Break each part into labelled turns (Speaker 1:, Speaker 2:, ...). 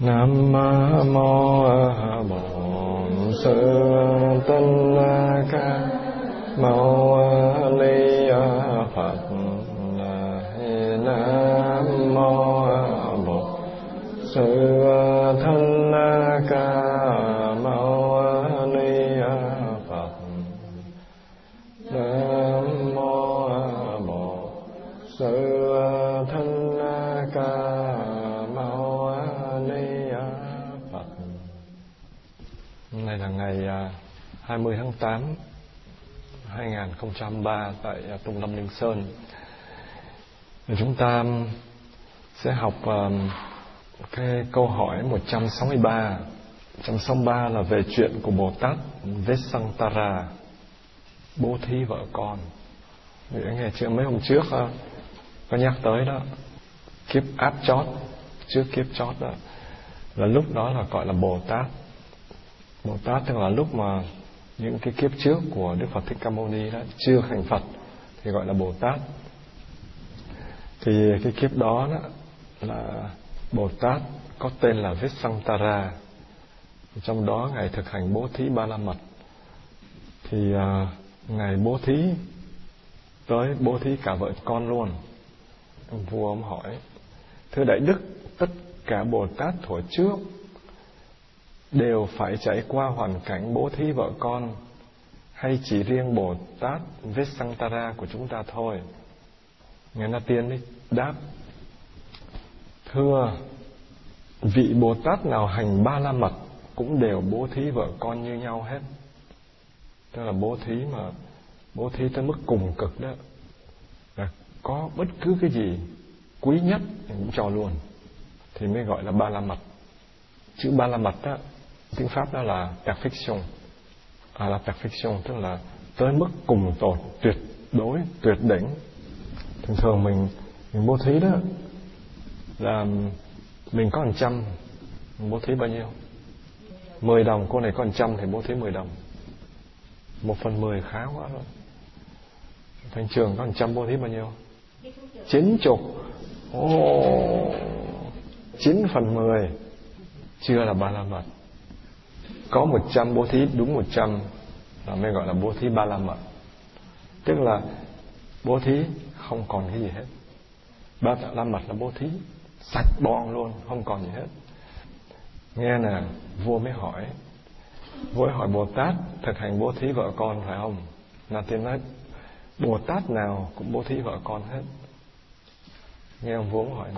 Speaker 1: Nam mô Bổn Sư Tinh Ca Mâu Ni Phật. Nam mô Bổn Sư 8 2003 tại à, Trung Lâm Ninh Sơn. Chúng ta um, sẽ học um, cái câu hỏi 163. 163 là về chuyện của Bồ Tát Vesantara, bố thí vợ con. Vì anh nghe chưa mấy hôm trước à, có nhắc tới đó, kiếp áp chót, trước kiếp chót đó, là lúc đó là gọi là Bồ Tát. Bồ Tát tức là lúc mà những cái kiếp trước của Đức Phật Thích Ca Mâu Ni đó chưa thành Phật thì gọi là Bồ Tát. Thì cái kiếp đó, đó là Bồ Tát có tên là Vesantara. Trong đó ngài thực hành bố thí ba la mật. Thì à, ngài bố thí tới bố thí cả vợ con luôn. Ông vua ông hỏi: "Thưa đại đức, tất cả Bồ Tát thuở trước đều phải trải qua hoàn cảnh bố thí vợ con hay chỉ riêng Bồ Tát Vesantara của chúng ta thôi? Ngài Na Tiên đi đáp, Thưa, vị Bồ Tát nào hành ba la mật cũng đều bố thí vợ con như nhau hết. Tức là bố thí mà, bố thí tới mức cùng cực đó. Là có bất cứ cái gì quý nhất cũng cho luôn. Thì mới gọi là ba la mật. Chữ ba la mật đó tiếng Pháp đó là perfection. À là perfection tức là tới mức cùng tột, tuyệt đối, tuyệt đỉnh. Thường thường mình mình bố thí đó là mình có một trăm mình bố thí bao nhiêu? mười đồng, cô này có một trăm thì bố thí mười đồng. Một phần mười khá quá rồi. Thành trường có một trăm bố thí bao nhiêu? Chín chục. Ồ, chín phần mười chưa là ba la mật có một trăm bố thí đúng một trăm là mới gọi là bố thí ba la mật. Tức là bố thí không còn cái gì hết. Ba la mật là bố thí sạch bong luôn, không còn gì hết. Nghe nè vua mới hỏi, vua hỏi bồ tát, thực hành bố thí vợ con phải không? Là tiên nói, bồ tát nào cũng bố thí vợ con hết. Nghe ông vua hỏi,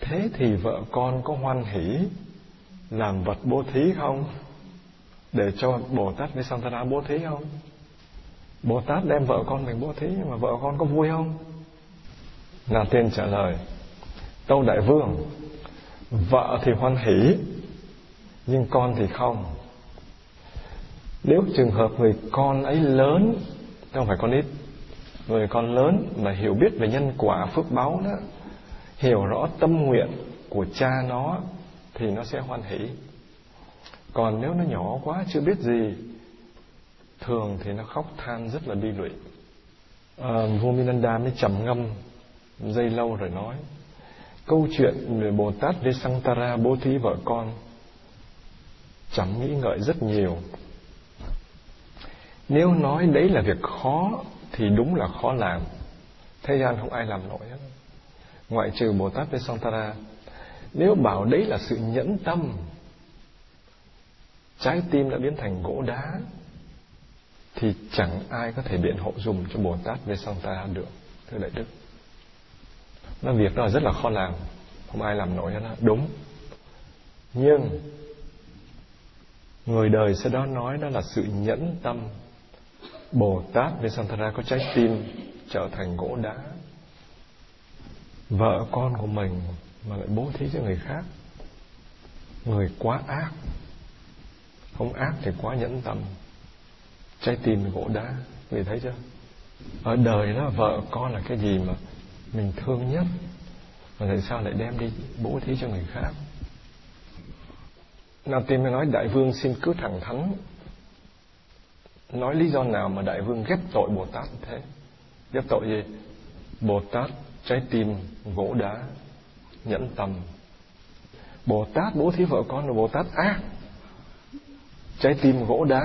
Speaker 1: thế thì vợ con có hoan hỷ làm vật bố thí không? Để cho Bồ Tát Visantara bố thí không? Bồ Tát đem vợ con mình bố thí nhưng mà vợ con có vui không? Là tiên trả lời, Tâu Đại Vương, Vợ thì hoan hỷ, Nhưng con thì không. Nếu trường hợp người con ấy lớn Không phải con ít, Người con lớn mà hiểu biết về nhân quả phước báo đó, Hiểu rõ tâm nguyện của cha nó thì nó sẽ hoan hỷ. Còn nếu nó nhỏ quá chưa biết gì thường thì nó khóc than rất là bi lụy. À, vua Minanda mới trầm ngâm dây lâu rồi nói câu chuyện về Bồ Tát Vesantara bố thí vợ con chẳng nghĩ ngợi rất nhiều. Nếu nói đấy là việc khó thì đúng là khó làm. Thế gian không ai làm nổi hết. Ngoại trừ Bồ Tát Vesantara nếu bảo đấy là sự nhẫn tâm, trái tim đã biến thành gỗ đá, thì chẳng ai có thể biện hộ dùng cho Bồ Tát về song ta được, thưa đại đức. Nó việc đó là rất là khó làm, không ai làm nổi nó đúng. Nhưng người đời sẽ đó nói đó là sự nhẫn tâm. Bồ Tát Vesantara có trái tim trở thành gỗ đá. Vợ con của mình mà lại bố thí cho người khác. Người quá ác. Không ác thì quá nhẫn tâm. Trái tim gỗ đá. Vì thấy chưa? Ở đời đó, vợ con là cái gì mà mình thương nhất? Mà tại sao lại đem đi bố thí cho người khác? Na Tiên mới nói, Đại Vương xin cứ thẳng thắn. Nói lý do nào mà Đại Vương ghép tội Bồ Tát thế? Ghép tội gì? Bồ Tát trái tim gỗ đá. Nhẫn tâm. Bồ tát bố thí vợ con là bồ tát ác trái tim gỗ đá.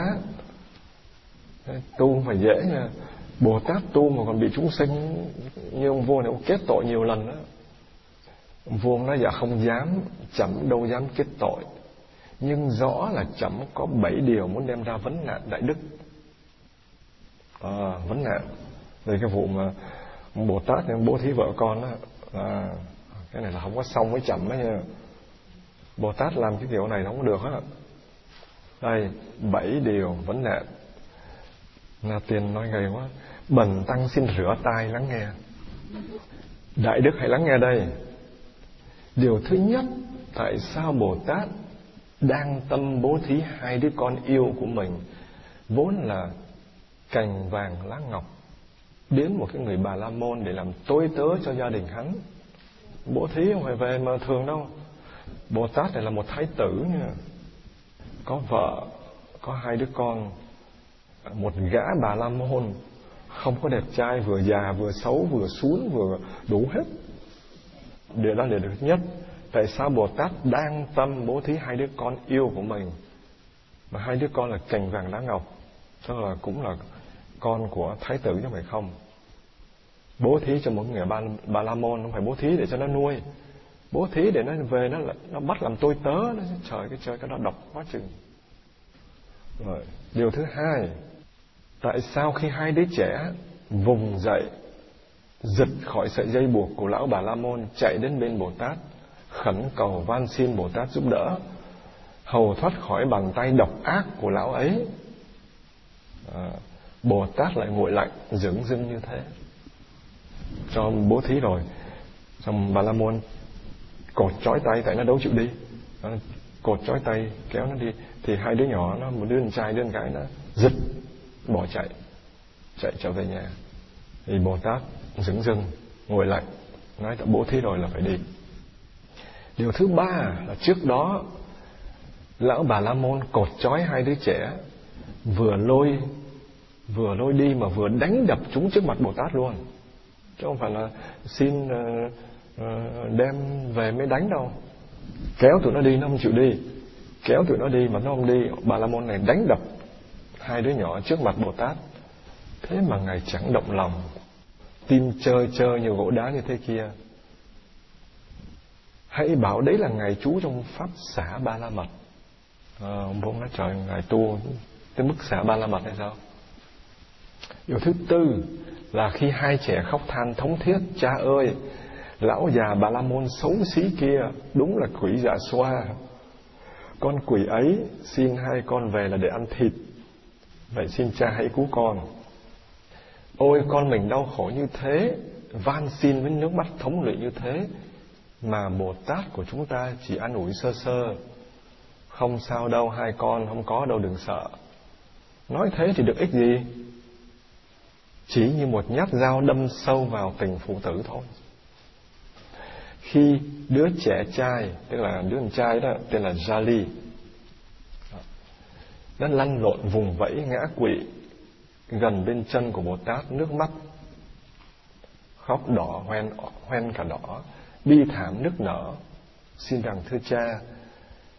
Speaker 1: Tu không phải dễ nha. Bồ tát tu mà còn bị chúng sinh như ông vua này ông kết tội nhiều lần đó. Vua nói dạ không dám chậm đâu dám kết tội. Nhưng rõ là chậm có bảy điều muốn đem ra vấn nạn đại đức. À, vấn nạn. Về cái vụ mà bồ tát bố thí vợ con đó à, cái này là không có xong mới chậm đó nha. Bồ tát làm cái điều này không có được á đây, bảy điều vấn nạn là Tiên nói gầy quá. Bần tăng xin rửa tai lắng nghe. Đại Đức hãy lắng nghe đây. Điều thứ nhất, Tại sao Bồ Tát Đang tâm bố thí hai đứa con yêu của mình? Vốn là Cành vàng lá ngọc, Đến một cái người bà La Môn Để làm tối tớ cho gia đình hắn. Bố thí không phải về mà thường đâu. Bồ Tát này là một thái tử nha. Có vợ, Có hai đứa con, một gã bà la môn. Không có đẹp trai, vừa già, vừa xấu, vừa xuống, vừa đủ hết. Điều đó là điều thứ nhất. Tại sao bồ tát đang tâm bố thí hai đứa con yêu của mình? Mà hai đứa con là cành vàng lá ngọc. Tức là cũng là con của thái tử chứ phải không bố thí cho một người ba, ba la môn không phải bố thí để cho nó nuôi. Bố thí để nó về nó nó bắt làm tôi tớ nó trời cái chơi cái đó độc quá chừng. Rồi điều thứ hai Tại sao khi hai đứa trẻ vùng dậy giật khỏi sợi dây buộc của lão bà La Môn chạy đến bên Bồ Tát khẩn cầu van xin Bồ Tát giúp đỡ hầu thoát khỏi bàn tay độc ác của lão ấy? À, Bồ Tát lại nguội lạnh dưỡng dưng như thế cho bố thí rồi. Xong bà La Môn cột trói tay tại nó đấu chịu đi. Nó cột trói tay kéo nó đi. Thì hai đứa nhỏ nó, một đứa con trai, đứa con gái nó giật, bỏ chạy chạy trở về nhà. Thì bồ tát dững dưng ngồi lạnh nói đã bố thí rồi là phải đi. Điều thứ ba là trước đó, lão bà la môn cột trói hai đứa trẻ, vừa lôi vừa lôi đi mà vừa đánh đập chúng trước mặt bồ tát luôn chứ không phải là xin ờ, ờ, đem về mới đánh đâu kéo tụi nó đi nó không chịu đi kéo tụi nó đi mà nó không đi bà la môn này đánh đập hai đứa nhỏ trước mặt Bồ Tát. Thế mà Ngài chẳng động lòng, tim chơi chơi như gỗ đá như thế kia. Hãy bảo đấy là Ngài chú trong Pháp xả Ba La Mật. À, ông bố nói trời Ngài tu tới mức xả Ba La Mật hay sao? Điều thứ tư là khi hai trẻ khóc than thống thiết, cha ơi, lão già Bà La Môn xấu xí kia đúng là quỷ dạ xoa. Con quỷ ấy xin hai con về là để ăn thịt. Vậy xin cha hãy cứu con. Ôi con mình đau khổ như thế Van xin với nước mắt thống lụy như thế Mà Bồ Tát của chúng ta chỉ ăn ủi sơ sơ. Không sao đâu hai con Không có đâu đừng sợ. Nói thế thì được ích gì? Chỉ như một nhát dao đâm sâu vào tình phụ tử thôi. Khi đứa trẻ trai, Tức là đứa con trai đó, Tên là Jali, nó lăn lộn vùng vẫy ngã quỵ gần bên chân của Bồ Tát, nước mắt khóc đỏ, hoen hoen cả đỏ, bi thảm nức nở. Xin rằng, thưa cha,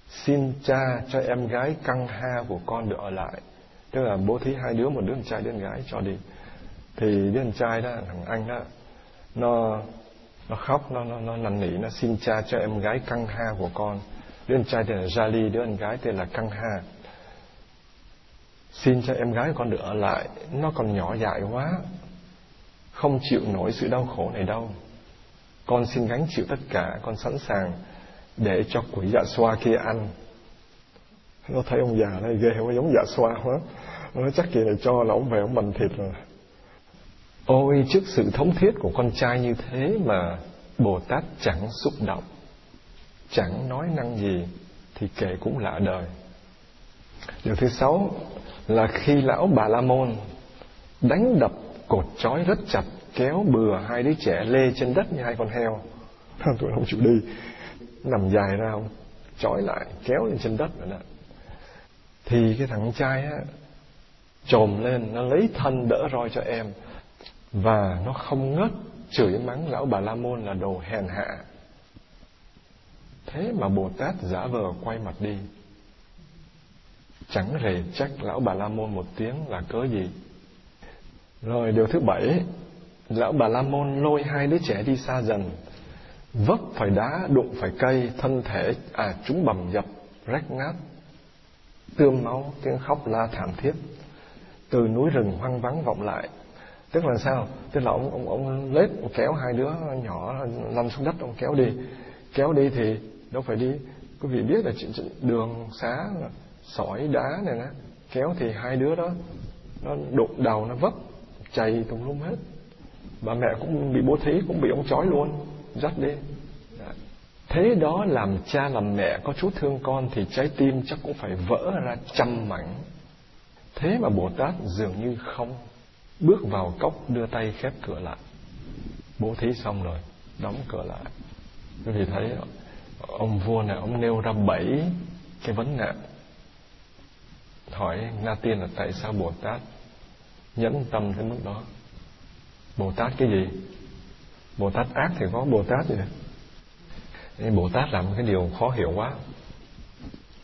Speaker 1: xin cha cho em gái căng ha của con được ở lại. Tức là bố thí hai đứa, một đứa con trai, đứa con gái cho đi thì đứa con trai đó, thằng anh đó, nó nó khóc, nó nó nó năn nỉ, nó xin cha cho em gái căng ha của con. Đứa con trai tên là Jali, đứa con gái tên là căng ha. Xin cho em gái con được ở lại. Nó còn nhỏ dại quá, không chịu nổi sự đau khổ này đâu. Con xin gánh chịu tất cả, con sẵn sàng để cho quỷ dạ xoa kia ăn. Nó thấy ông già này ghê quá, giống dạ xoa quá. Nó chắc kỳ này cho là ông về ông bành thịt rồi ôi, trước sự thống thiết của con trai như thế mà bồ tát chẳng xúc động, chẳng nói năng gì thì kể cũng lạ đời. Điều thứ sáu là khi lão bà la môn đánh đập cột trói rất chặt, kéo bừa hai đứa trẻ lê trên đất như hai con heo. Tụi không chịu đi. Nằm dài ra không trói lại, kéo lên trên đất rồi đó. Thì cái thằng trai á trồm lên, nó lấy thân đỡ roi cho em và nó không ngớt chửi mắng lão bà la môn là đồ hèn hạ. Thế mà bồ tát giả vờ quay mặt đi. Chẳng rề trách lão bà la môn một tiếng là cớ gì. Rồi điều thứ bảy, lão bà la môn lôi hai đứa trẻ đi xa dần. Vấp phải đá, đụng phải cây, thân thể à chúng bầm dập, rách nát. Tươm máu, tiếng khóc la thảm thiết. Từ núi rừng hoang vắng vọng lại tức là sao? Tức là ông ông ông lết, ông kéo hai đứa nhỏ lăn xuống đất, ông kéo đi. Kéo đi thì đâu phải đi. Quý vị biết là đường, xá, sỏi, đá này nè. Kéo thì hai đứa đó, nó đụng đầu, nó vấp, chày tùm lum hết. Bà mẹ cũng bị bố thí, cũng bị ông chói luôn, dắt đi. Dạ. Thế đó làm cha, làm mẹ có chút thương con thì trái tim chắc cũng phải vỡ ra trăm mảnh. Thế mà bồ tát dường như không bước vào cốc đưa tay khép cửa lại. Bố thí xong rồi, đóng cửa lại. Quý vị thấy ông vua này, ông nêu ra bảy cái vấn nạn. Hỏi na tiên là tại sao bồ tát nhẫn tâm đến mức đó? Bồ tát cái gì? Bồ tát ác thì có bồ tát gì? Nên bồ tát làm cái điều khó hiểu quá.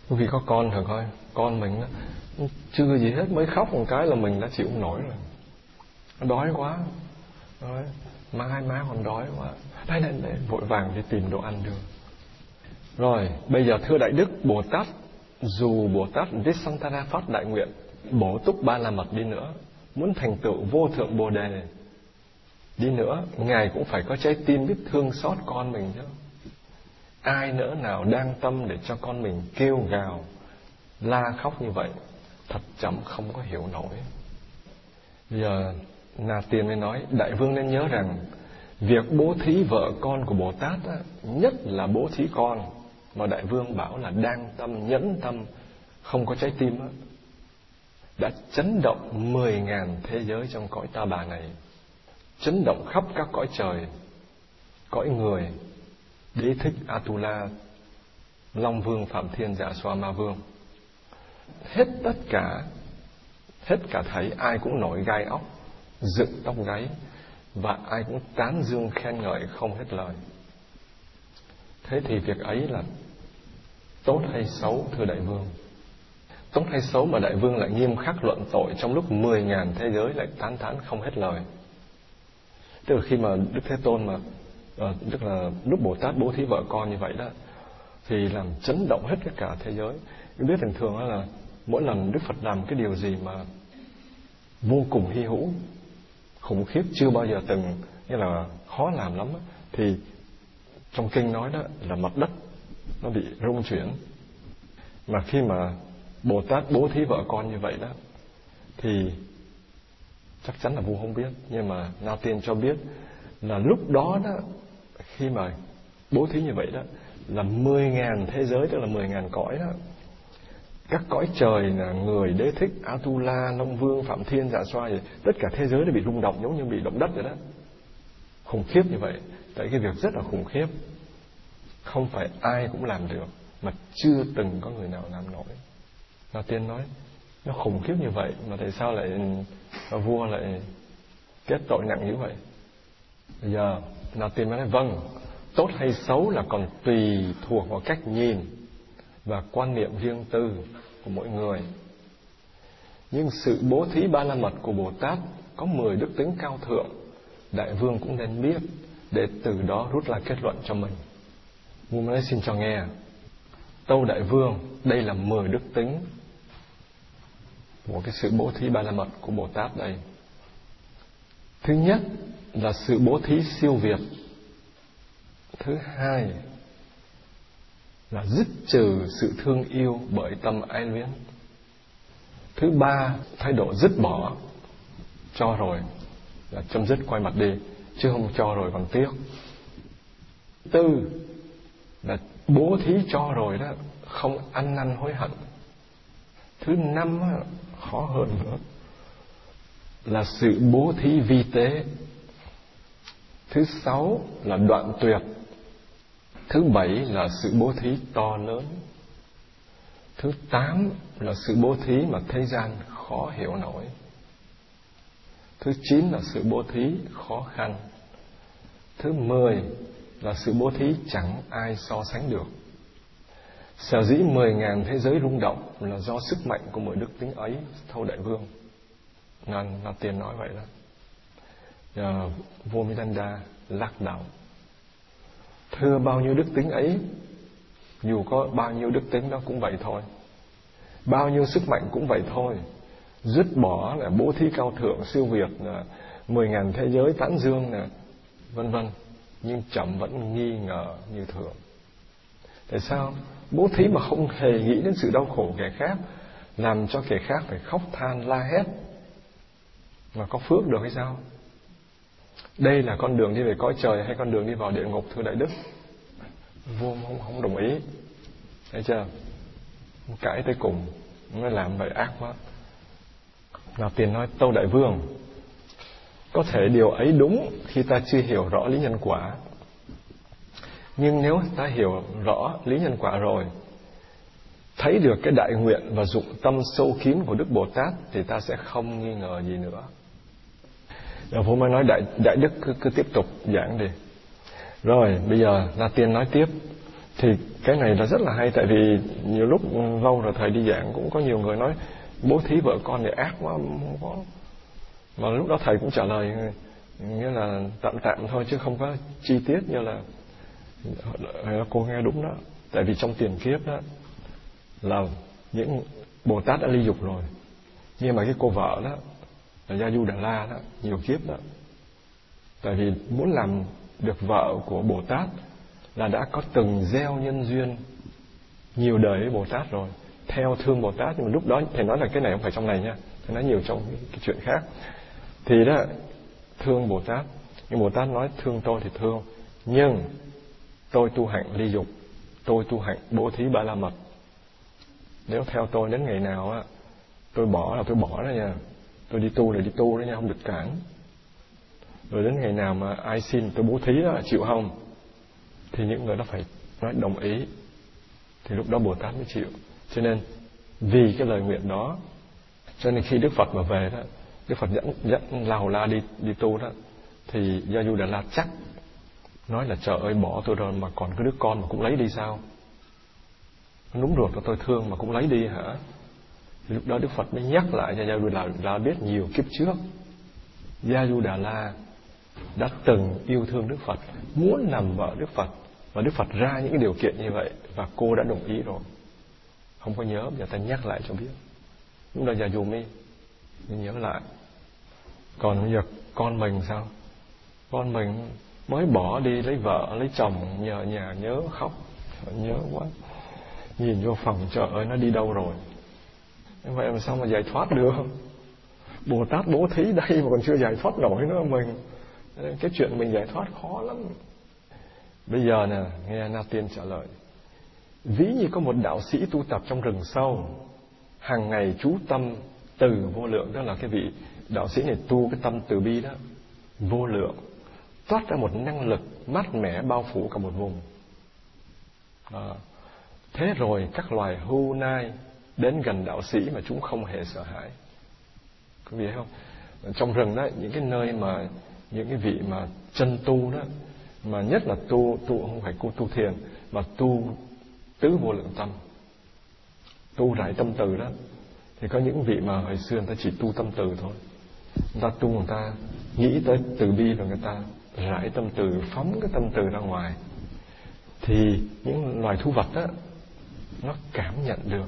Speaker 1: Quý vị có con thử coi, con mình nó chưa gì hết, mới khóc một cái là mình đã chịu nổi rồi đói quá. Rồi mai má còn đói quá. Đây đây đây vội vàng đi tìm đồ ăn được. rồi, bây giờ thưa đại đức bồ tát, dù bồ tát Visantara phát đại nguyện bổ túc ba la mật đi nữa, muốn thành tựu vô thượng bồ đề, đi nữa, ngài cũng phải có trái tim biết thương xót con mình chứ ai nữa nào đang tâm để cho con mình kêu gào, la khóc như vậy, thật chậm không có hiểu nổi. Giờ Na Tiên mới nói Đại vương nên nhớ rằng Việc bố thí vợ con của Bồ Tát á, Nhất là bố thí con Mà Đại vương bảo là đang tâm Nhẫn tâm Không có trái tim á, Đã chấn động mười ngàn thế giới Trong cõi ta bà này Chấn động khắp các cõi trời Cõi người. Đế thích Atula Long vương Phạm Thiên Dạ Xoa Ma Vương. Hết tất cả Hết cả thấy ai cũng nổi gai óc dựng tóc gáy và ai cũng tán dương khen ngợi không hết lời. Thế thì việc ấy là tốt hay xấu thưa đại vương? Tốt hay xấu mà đại vương lại nghiêm khắc luận tội trong lúc mười ngàn thế giới lại tán thán không hết lời? Tức là khi mà đức thế tôn mà à, tức là lúc bồ tát bố thí vợ con như vậy đó thì làm chấn động hết tất cả thế giới. Biết thường thường là mỗi lần đức phật làm cái điều gì mà vô cùng hy hữu khủng khiếp chưa bao giờ từng, nghĩa là khó làm lắm thì trong kinh nói đó là mặt đất nó bị rung chuyển. Mà khi mà bồ tát bố thí vợ con như vậy đó, thì chắc chắn là vua không biết, nhưng mà na tiên cho biết là lúc đó đó, khi mà bố thí như vậy đó, là mười ngàn thế giới, tức là mười ngàn cõi đó các cõi trời là người đế thích Atula, Long Vương, Phạm Thiên, Dạ Xoa gì tất cả thế giới đều bị rung động giống như bị động đất vậy đó. Khủng khiếp như vậy. Tại cái việc rất là khủng khiếp. Không phải ai cũng làm được mà chưa từng có người nào làm nổi. Na tiên nói nó khủng khiếp như vậy mà tại sao lại à, vua lại kết tội nặng như vậy? Bây giờ Na tiên mới nói vâng tốt hay xấu là còn tùy thuộc vào cách nhìn và quan niệm riêng tư của mỗi người. Nhưng sự bố thí ba la mật của Bồ Tát có mười đức tính cao thượng, Đại Vương cũng nên biết để từ đó rút ra kết luận cho mình. Ngô nói xin cho nghe. Tâu Đại Vương, đây là mười đức tính của cái sự bố thí ba la mật của Bồ Tát đây. Thứ nhất là sự bố thí siêu việt. Thứ hai là dứt trừ sự thương yêu bởi tâm ái luyến. Thứ ba, thái độ dứt bỏ. Cho rồi là chấm dứt, quay mặt đi, chứ không cho rồi còn tiếc. Tư là bố thí cho rồi đó, không ăn năn hối hận. Thứ năm khó hơn nữa, là sự bố thí vi tế. Thứ sáu là đoạn tuyệt. Thứ bảy là sự bố thí to lớn. Thứ tám là sự bố thí mà thế gian khó hiểu nổi. Thứ chín là sự bố thí khó khăn. Thứ mười là sự bố thí chẳng ai so sánh được. sở dĩ mười ngàn thế giới rung động là do sức mạnh của mỗi đức tính ấy thâu đại vương ngàn là tiền nói vậy đó vua midanda lắc đầu thưa bao nhiêu đức tính ấy, dù có bao nhiêu đức tính đó cũng vậy thôi. Bao nhiêu sức mạnh cũng vậy thôi. Dứt bỏ là bố thí cao thượng, siêu việt là mười ngàn thế giới tán dương nè, vân vân. Nhưng chậm vẫn nghi ngờ như thường. Tại sao? Bố thí mà không hề nghĩ đến sự đau khổ kẻ khác, làm cho kẻ khác phải khóc than la hét. Mà có phước được hay sao? Đây là con đường đi về cõi trời hay con đường đi vào địa ngục, thưa đại đức? Vua không không đồng ý. Thấy chưa? Cãi tới cùng. Nó làm vậy ác quá. Nào tiền nói, tâu đại vương, có thể điều ấy đúng khi ta chưa hiểu rõ lý nhân quả. Nhưng nếu ta hiểu rõ lý nhân quả rồi, thấy được cái đại nguyện và dụng tâm sâu kín của đức bồ tát, thì ta sẽ không nghi ngờ gì nữa rồi vua mới nói đại đại đức cứ, cứ tiếp tục giảng đi. Rồi bây giờ la tiên nói tiếp. Thì cái này là rất là hay tại vì nhiều lúc lâu rồi thầy đi giảng cũng có nhiều người nói bố thí vợ con thì ác quá không có. Mà lúc đó thầy cũng trả lời nghĩa là tạm tạm thôi chứ không có chi tiết như là cô nghe đúng đó. Tại vì trong tiền kiếp đó là những bồ tát đã ly dục rồi. Nhưng mà cái cô vợ đó là gia du đà la đó, nhiều kiếp đó. Tại vì muốn làm được vợ của bồ tát là đã có từng gieo nhân duyên nhiều đời với bồ tát rồi, theo thương bồ tát. Nhưng mà lúc đó, thầy nói là cái này không phải trong này nha, thầy nói nhiều trong cái chuyện khác. Thì đó, thương bồ tát. Nhưng bồ tát nói, thương tôi thì thương, nhưng tôi tu hạnh ly dục, tôi tu hạnh bố thí ba la mật. Nếu theo tôi đến ngày nào á, tôi bỏ là tôi bỏ đó nha tôi đi tu là đi tu đó nha, không được cản. Rồi đến ngày nào mà ai xin, tôi bố thí đó, chịu không? Thì những người đó phải nói đồng ý. Thì lúc đó bồ tát mới chịu. Cho nên, vì cái lời nguyện đó, cho nên khi đức phật mà về đó, đức phật dẫn dẫn la hầu la đi đi tu đó, thì gia du đà la chắc nói là, trời ơi, bỏ tôi rồi mà còn cái đứa con mà cũng lấy đi sao? Đúng của tôi, thương mà cũng lấy đi hả? Lúc đó đức phật mới nhắc lại cho gia du đà la biết nhiều kiếp trước. Gia du đà la đã từng yêu thương đức phật, muốn làm vợ đức phật. Và đức phật ra những điều kiện như vậy và cô đã đồng ý rồi. Không có nhớ bây giờ ta nhắc lại cho biết. Lúc đó gia du mới nhớ lại. Còn bây giờ con mình sao? Con mình mới bỏ đi lấy vợ, lấy chồng, nhờ nhà, nhớ khóc, nhớ quá. Nhìn vô phòng trời ơi, nó đi đâu rồi? Vậy mà sao mà giải thoát được? Bồ tát bố thí đây mà còn chưa giải thoát nổi nữa mình. Cái chuyện mình giải thoát khó lắm. Bây giờ nè nghe na tiên trả lời. Ví như có một đạo sĩ tu tập trong rừng sâu. Hàng ngày chú tâm từ vô lượng. Đó là cái vị đạo sĩ này tu cái tâm từ bi đó. Vô lượng. Toát ra một năng lực mát mẻ bao phủ cả một vùng. À, thế rồi các loài hưu nai đến gần đạo sĩ mà chúng không hề sợ hãi. Có biết không? Trong rừng đó, những cái nơi mà, những cái vị mà chân tu đó, mà nhất là tu tu không phải tu tu thiền, mà tu tứ vô lượng tâm, tu rải tâm từ đó, thì có những vị mà hồi xưa người ta chỉ tu tâm từ thôi. Người ta tu người ta nghĩ tới từ bi và người ta rải tâm từ, phóng cái tâm từ ra ngoài. Thì những loài thú vật đó, nó cảm nhận được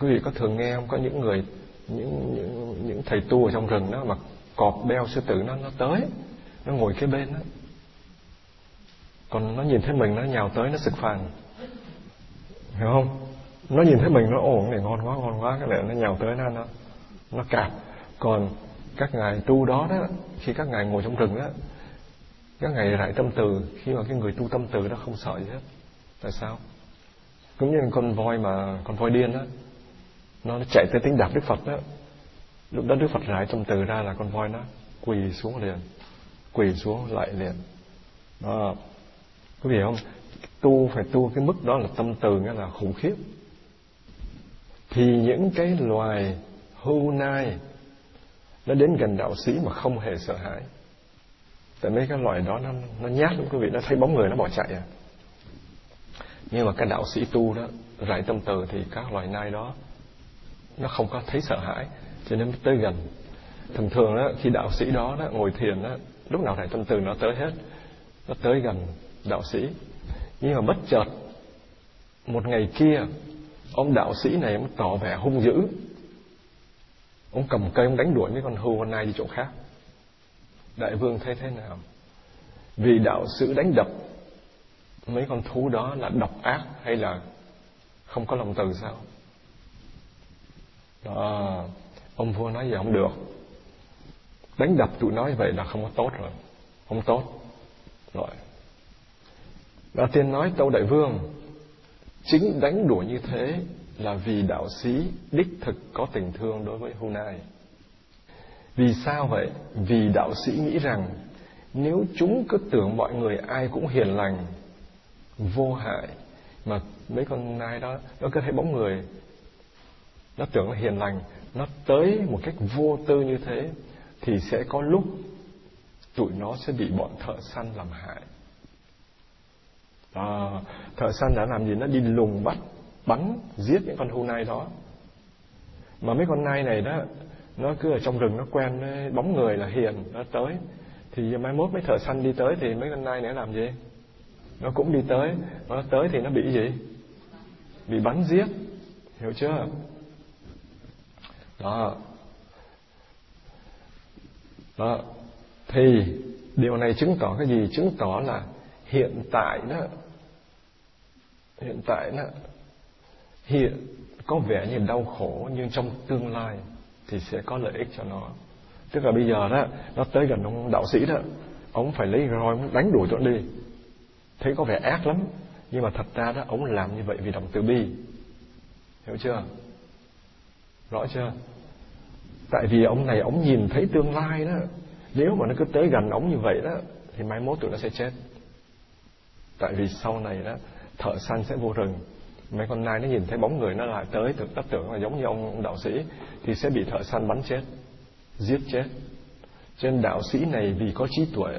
Speaker 1: quý vị có thường nghe không? Có những người những những, những thầy tu ở trong rừng đó mà cọp beo sư tử nó nó tới nó ngồi kế bên đó. Còn nó nhìn thấy mình nó nhào tới nó sực phàn hiểu không? Nó nhìn thấy mình nó ổn cái này ngon quá ngon quá. Cái này nó nhào tới nó nó nó cạp. Còn các ngài tu đó đó khi các ngài ngồi trong rừng đó các ngài lại tâm từ khi mà cái người tu tâm từ đó không sợ gì hết. Tại sao? Cũng như con voi mà con voi điên đó nó, chạy tới tính đạp đức phật đó. Lúc đó đức phật rải tâm từ ra là con voi nó quỳ xuống liền quỳ xuống lại liền. Đó. Quý vị không? Tu phải tu cái mức đó là tâm từ nghĩa là khủng khiếp. Thì những cái loài hưu nai nó đến gần đạo sĩ mà không hề sợ hãi. Tại mấy cái loài đó nó nó nhát lắm quý vị nó thấy bóng người nó bỏ chạy à. Nhưng mà cái đạo sĩ tu đó rải tâm từ thì các loài nai đó nó không có thấy sợ hãi. Cho nên mới tới gần thường thường đó khi đạo sĩ đó, đó ngồi thiền đó lúc nào đại tâm từ nó tới hết. Nó tới gần đạo sĩ. Nhưng mà bất chợt một ngày kia ông đạo sĩ này ông tỏ vẻ hung dữ. Ông cầm cây ông đánh đuổi mấy con hưu con nai đi chỗ khác. Đại vương thấy thế nào? Vì đạo sĩ đánh đập mấy con thú đó là độc ác hay là không có lòng từ sao? Đó. Ông vua nói gì không được. Đánh đập tụi nói vậy là không có tốt rồi. Không tốt. Rồi. Và tiên nói, Tâu Đại Vương, Chính đánh đuổi như thế Là vì đạo sĩ đích thực có tình thương đối với Hunai. Vì sao vậy? Vì đạo sĩ nghĩ rằng Nếu chúng cứ tưởng mọi người ai cũng hiền lành, Vô hại, Mà mấy con nai đó, Nó cứ thấy bóng người nó tưởng là hiền lành Nó tới một cách vô tư như thế Thì sẽ có lúc Tụi nó sẽ bị bọn thợ săn làm hại. À, thợ săn đã làm gì? Nó đi lùng bắt bắn giết những con hưu nai đó. Mà mấy con nai này đó nó cứ ở trong rừng nó quen với bóng người là hiền nó tới. Thì mai mốt mấy thợ săn đi tới thì mấy con nai này làm gì? Nó cũng đi tới nó tới thì nó bị gì? Bị bắn giết hiểu chưa? Đó. Đó. Thì điều này chứng tỏ cái gì? Chứng tỏ là hiện tại đó, hiện tại đó, hiện có vẻ như đau khổ nhưng trong tương lai thì sẽ có lợi ích cho nó. Tức là bây giờ đó, nó tới gần ông đạo sĩ đó, ông phải lấy roi đánh đuổi tụi đi. Thấy có vẻ ác lắm, nhưng mà thật ra đó, ông làm như vậy vì lòng từ bi. Hiểu chưa? Rõ chưa? Tại vì ông này, ông nhìn thấy tương lai đó. Nếu mà nó cứ tới gần ông như vậy đó, thì mai mốt tụi nó sẽ chết. Tại vì sau này đó, thợ săn sẽ vô rừng. Mấy con nai nó nhìn thấy bóng người nó lại tới thực tất tưởng là giống như ông đạo sĩ, thì sẽ bị thợ săn bắn chết, giết chết. Cho nên đạo sĩ này vì có trí tuệ,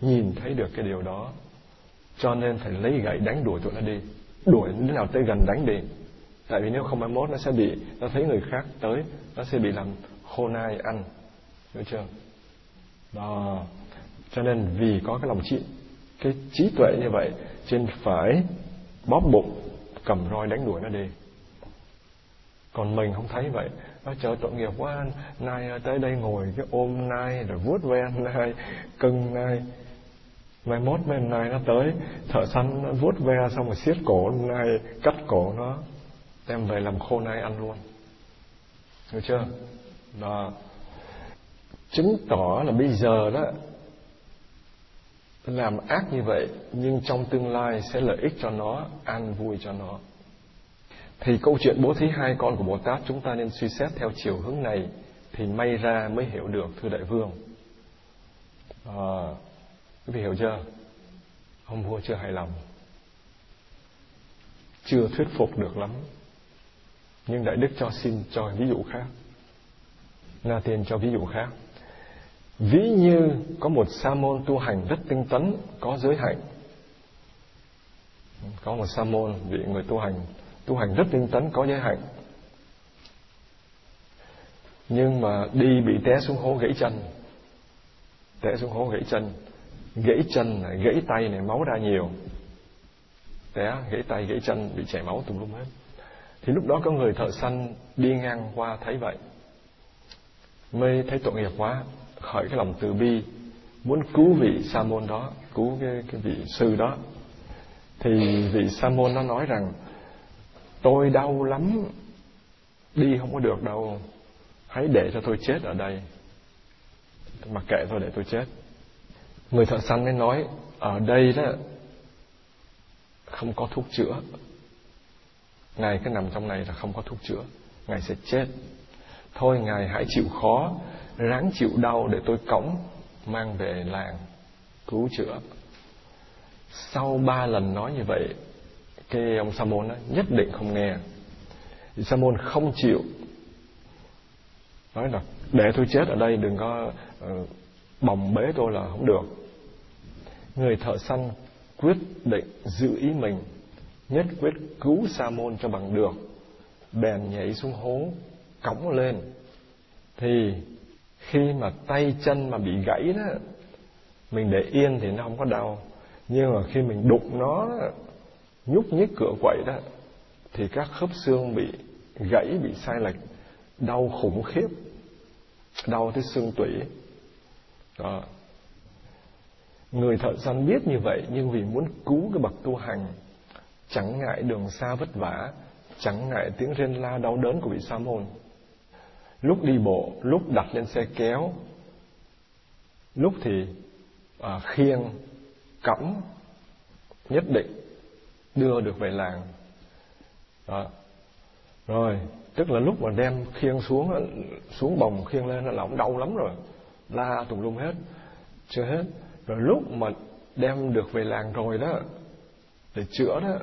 Speaker 1: nhìn thấy được cái điều đó, cho nên phải lấy gậy đánh đuổi tụi nó đi. Đuổi đến nào tới gần đánh đi tại vì nếu không mai mốt nó sẽ bị, nó thấy người khác tới, nó sẽ bị làm khô nai ăn. Hiểu chưa? Đó. Cho nên vì có cái lòng trị cái trí tuệ như vậy, trên phải bóp bụng, cầm roi đánh đuổi nó đi. Còn mình không thấy vậy. Nó chờ tội nghiệp quá nay tới đây ngồi, cái ôm nai, rồi vuốt ve nai, cưng nai. Mai mốt mai nai nó tới, thợ săn nó vuốt ve xong rồi siết cổ nai, cắt cổ nó đem về làm khô nai ăn luôn. Hiểu chưa? Đó. Chứng tỏ là bây giờ đó làm ác như vậy nhưng trong tương lai sẽ lợi ích cho nó an vui cho nó. Thì câu chuyện bố thí hai con của bồ tát chúng ta nên suy xét theo chiều hướng này thì may ra mới hiểu được thưa đại vương. À, quý vị hiểu chưa? Ông vua chưa hài lòng. Chưa thuyết phục được lắm nhưng đại đức cho xin cho ví dụ khác na tiên cho ví dụ khác Ví như có một sa môn tu hành rất tinh tấn, có giới hạnh. Có một sa môn vị người tu hành, tu hành rất tinh tấn, có giới hạnh. Nhưng mà đi bị té xuống hố gãy chân. Té xuống hố gãy chân. Gãy chân này, gãy tay này, máu ra nhiều. Té, gãy tay, gãy chân, bị chảy máu tùm lum hết. Thì lúc đó có người thợ săn đi ngang qua thấy vậy. Mê thấy tội nghiệp quá, khởi cái lòng từ bi muốn cứu vị sa môn đó cứu cái, cái vị sư đó. Thì vị sa môn nó nói rằng tôi đau lắm đi không có được đâu hãy để cho tôi chết ở đây. Mặc kệ tôi để tôi chết. Người thợ săn mới nói ở đây đó không có thuốc chữa ngài cứ nằm trong này là không có thuốc chữa. Ngài sẽ chết. Thôi ngài hãy chịu khó ráng chịu đau để tôi cõng mang về làng cứu chữa. Sau ba lần nói như vậy cái ông Samôn nhất định không nghe. Thì không chịu. Nói là để tôi chết ở đây đừng có uh, bồng bế tôi là không được. Người thợ săn quyết định giữ ý mình nhất quyết cứu sa môn cho bằng được. Bèn nhảy xuống hố, cõng lên. Thì khi mà tay chân mà bị gãy đó, mình để yên thì nó không có đau. Nhưng mà khi mình đụng nó, nhúc nhích cửa quậy đó, thì các khớp xương bị gãy, bị sai lệch, đau khủng khiếp, đau tới xương tủy. Đó. người thợ săn biết như vậy, nhưng vì muốn cứu cái bậc tu hành chẳng ngại đường xa vất vả chẳng ngại tiếng rên la đau đớn của vị sa môn. Lúc đi bộ lúc đặt lên xe kéo lúc thì à, khiêng cõng nhất định đưa được về làng. Đó. rồi tức là lúc mà đem khiêng xuống xuống bồng khiêng lên là ông đau lắm rồi. La tùm lum hết chưa hết. Rồi lúc mà đem được về làng rồi đó để chữa đó,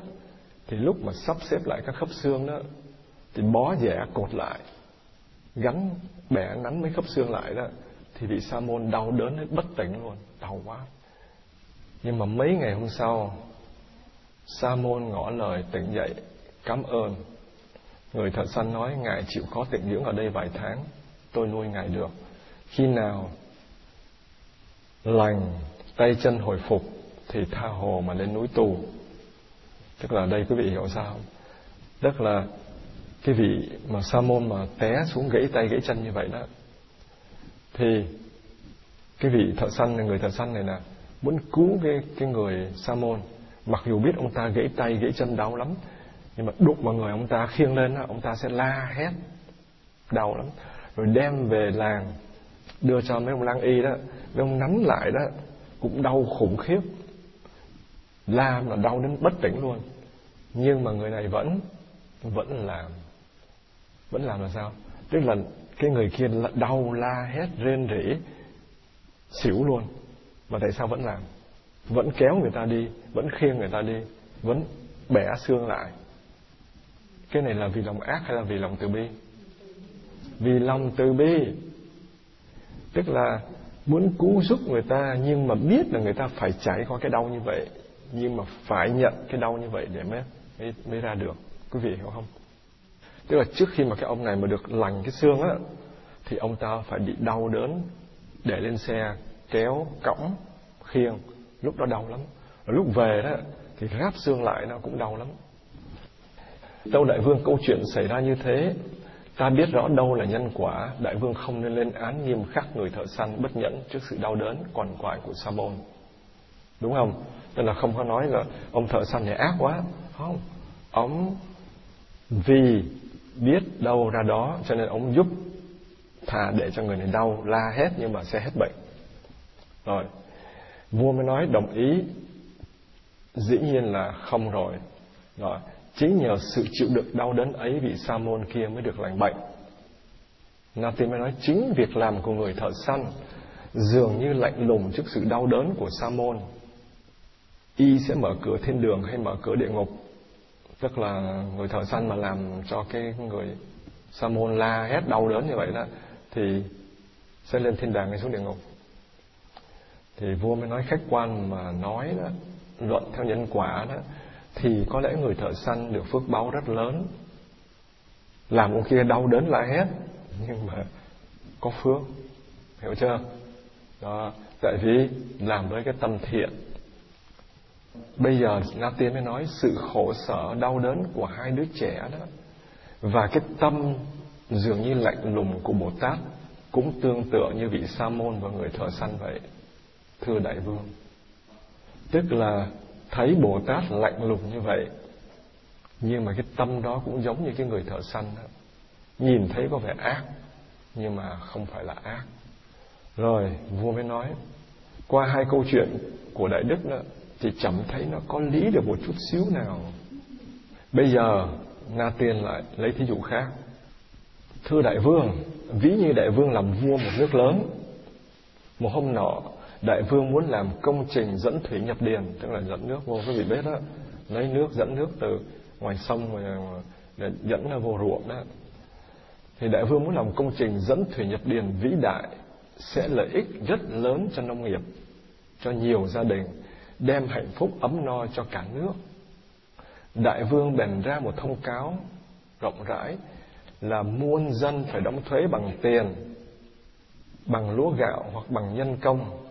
Speaker 1: thì lúc mà sắp xếp lại các khớp xương đó, thì bó dẻ cột lại, gắn bẻ nắn mấy khớp xương lại đó, thì vị sa môn đau đớn hết bất tỉnh luôn, đau quá. Nhưng mà mấy ngày hôm sau, sa môn ngỏ lời tỉnh dậy, cảm ơn. Người thợ săn nói, ngài chịu khó tịnh dưỡng ở đây vài tháng, tôi nuôi ngài được. Khi nào lành, tay chân hồi phục, thì tha hồ mà lên núi tù tức là đây, quý vị hiểu sao? Không tức là cái vị mà sa môn mà té xuống gãy tay, gãy chân như vậy đó, thì cái vị thợ săn người thợ săn này là muốn cứu cái cái người sa môn, mặc dù biết ông ta gãy tay, gãy chân đau lắm, nhưng mà đụng vào người ông ta, khiêng lên ông ta sẽ la hét, đau lắm. Rồi đem về làng, đưa cho mấy ông lang y đó, mấy ông nắm lại đó, cũng đau khủng khiếp, la mà đau đến bất tỉnh luôn nhưng mà người này vẫn vẫn làm vẫn làm là sao? Tức là cái người kia đau la hét rên rỉ, xỉu luôn. Mà tại sao vẫn làm? Vẫn kéo người ta đi, vẫn khiêng người ta đi, vẫn bẻ xương lại. Cái này là vì lòng ác hay là vì lòng từ bi? Vì lòng từ bi. Tức là muốn cứu giúp người ta nhưng mà biết là người ta phải trải qua cái đau như vậy, nhưng mà phải nhận cái đau như vậy để mới mới, mới ra được. Quý vị hiểu không? Tức là trước khi mà cái ông này mà được lành cái xương á thì ông ta phải bị đau đớn để lên xe kéo cõng khiêng. Lúc đó đau lắm. Và lúc về đó thì ráp xương lại nó cũng đau lắm. Tâu Đại Vương câu chuyện xảy ra như thế Ta biết rõ đâu là nhân quả. Đại Vương không nên lên án nghiêm khắc Người thợ săn bất nhẫn trước sự đau đớn Quằn quại của Sa môn Đúng không? Tức là không có nói là Ông thợ săn này ác quá. Không Ông vì biết đâu ra đó, Cho nên ông giúp Thà để cho người này đau, la hết Nhưng mà sẽ hết bệnh Rồi, Vua mới nói đồng ý Dĩ nhiên là không rồi Rồi Chính nhờ sự chịu đựng đau đớn ấy vị sa môn kia mới được lành bệnh. Nathan mới nói, chính việc làm của người thợ săn dường như lạnh lùng trước sự đau đớn của sa môn. Y sẽ mở cửa thiên đường hay mở cửa địa ngục. Tức là người thợ săn mà làm cho cái người sa môn la hét đau đớn như vậy đó thì sẽ lên thiên đàng hay xuống địa ngục. Thì vua mới nói khách quan mà nói đó, luận theo nhân quả đó thì có lẽ người thợ săn được phước báo rất lớn. Làm ông kia đau đớn la hét, nhưng mà có phước. Hiểu chưa? Đó tại vì làm với cái tâm thiện bây giờ na tiên mới nói sự khổ sở, đau đớn của hai đứa trẻ đó. Và cái tâm dường như lạnh lùng của bồ tát cũng tương tự như vị sa môn và người thợ săn vậy, thưa đại vương. Tức là thấy Bồ Tát lạnh lùng như vậy, nhưng mà cái tâm đó cũng giống như cái người thợ săn đó. nhìn thấy có vẻ ác, nhưng mà không phải là ác. Rồi, vua mới nói, qua hai câu chuyện của đại đức đó thì chẳng thấy nó có lý được một chút xíu nào. Bây giờ na tiên lại lấy thí dụ khác. Thưa đại vương, ví như đại vương làm vua một nước lớn. Một hôm nọ, đại vương muốn làm công trình dẫn thủy nhập điền, tức là dẫn nước vô cái vị biết đó, lấy nước dẫn nước từ ngoài sông để dẫn ra vô ruộng đó. Thì đại vương muốn làm công trình dẫn thủy nhập điền vĩ đại, sẽ lợi ích rất lớn cho nông nghiệp, cho nhiều gia đình đem hạnh phúc ấm no cho cả nước. Đại vương bèn ra một thông cáo rộng rãi là muôn dân phải đóng thuế bằng tiền, bằng lúa gạo hoặc bằng nhân công.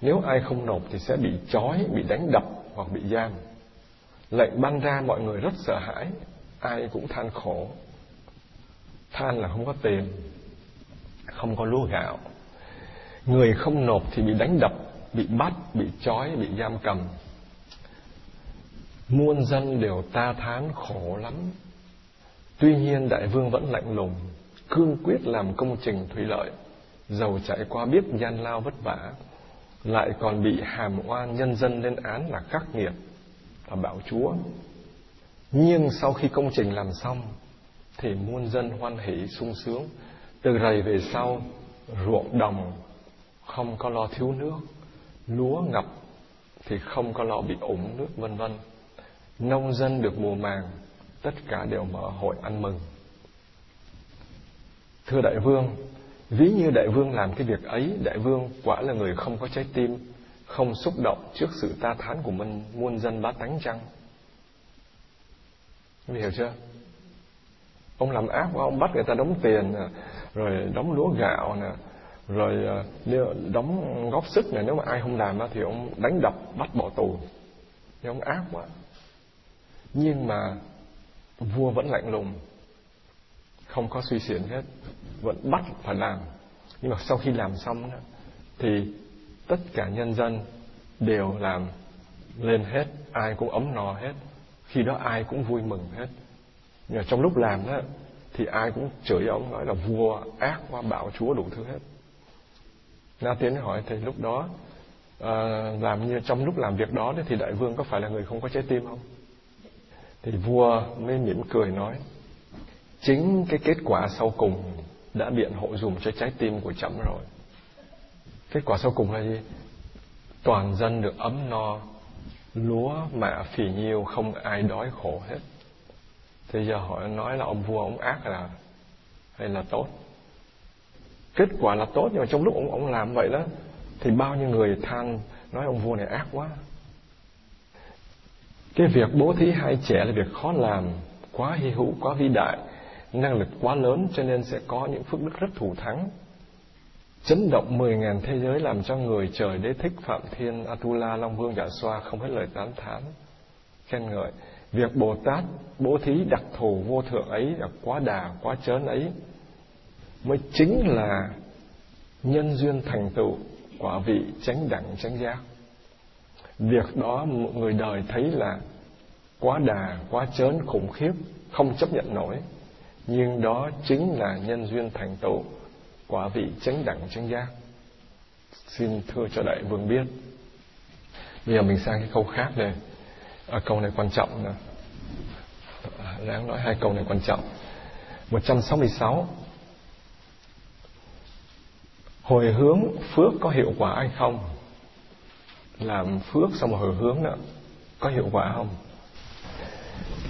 Speaker 1: Nếu ai không nộp thì sẽ bị trói, bị đánh đập hoặc bị giam. Lệnh ban ra mọi người rất sợ hãi, ai cũng than khổ. Than là không có tiền, không có lúa gạo. Người không nộp thì bị đánh đập bị bắt, bị trói, bị giam cầm. Muôn dân đều ta thán khổ lắm. Tuy nhiên đại vương vẫn lạnh lùng, cương quyết làm công trình thủy lợi dầu chạy qua biết gian lao vất vả, lại còn bị hàm oan nhân dân lên án là khắc nghiệt và bảo chúa. Nhưng sau khi công trình làm xong, thì muôn dân hoan hỷ sung sướng, từ rày về sau, ruộng đồng, không có lo thiếu nước lúa ngập thì không có lo bị ủng nước, vân vân. Nông dân được mùa màng, tất cả đều mở hội ăn mừng. Thưa đại vương, ví như đại vương làm cái việc ấy, đại vương quả là người không có trái tim, không xúc động trước sự ta thán của mình muôn dân bá tánh chăng? Quý hiểu chưa? Ông làm ác quá ông bắt người ta đóng tiền nè, rồi đóng lúa gạo nè rồi à, nếu đóng góp sức này, nếu mà ai không làm thì ông đánh đập, bắt bỏ tù. Thì ông ác quá. Nhưng mà vua vẫn lạnh lùng, không có suy xiển hết, vẫn bắt phải làm. Nhưng mà sau khi làm xong thì tất cả nhân dân đều làm lên hết, ai cũng ấm no hết, khi đó ai cũng vui mừng hết. Nhưng mà trong lúc làm đó thì ai cũng chửi ông, nói là vua ác quá bạo chúa đủ thứ hết. Na Tiến hỏi thì lúc đó à, làm như trong lúc làm việc đó thì đại vương có phải là người không có trái tim không? Thì vua mới mỉm cười nói chính cái kết quả sau cùng đã biện hộ dùng cho trái tim của chậm rồi. Kết quả sau cùng là gì? Toàn dân được ấm no, lúa mạ phì nhiêu không ai đói khổ hết. Thì giờ hỏi nói là ông vua ông ác là hay là tốt? Kết quả là tốt, nhưng mà trong lúc ông ông làm vậy đó, thì bao nhiêu người than, nói ông vua này ác quá. Cái việc bố thí hai trẻ là việc khó làm, quá hy hữu, quá vĩ đại, năng lực quá lớn, cho nên sẽ có những phước đức rất thù thắng. Chấn động mười ngàn thế giới làm cho người trời đế thích phạm thiên, atula, long vương giả xoa không hết lời tán thán. Khen ngợi, việc bồ tát bố thí đặc thù vô thượng ấy là quá đà, quá chớn ấy mới chính là nhân duyên thành tựu quả vị chánh đẳng chánh giác. Việc đó một người đời thấy là quá đà quá chớn khủng khiếp không chấp nhận nổi. Nhưng đó chính là nhân duyên thành tựu quả vị chánh đẳng chánh giác. Xin thưa cho đại vương biết bây giờ mình sang cái câu khác đây. À, câu này quan trọng nè. À, Đáng nói hai câu này quan trọng. 166 hồi hướng phước có hiệu quả hay không? Làm phước xong rồi hồi hướng đó, có hiệu quả không?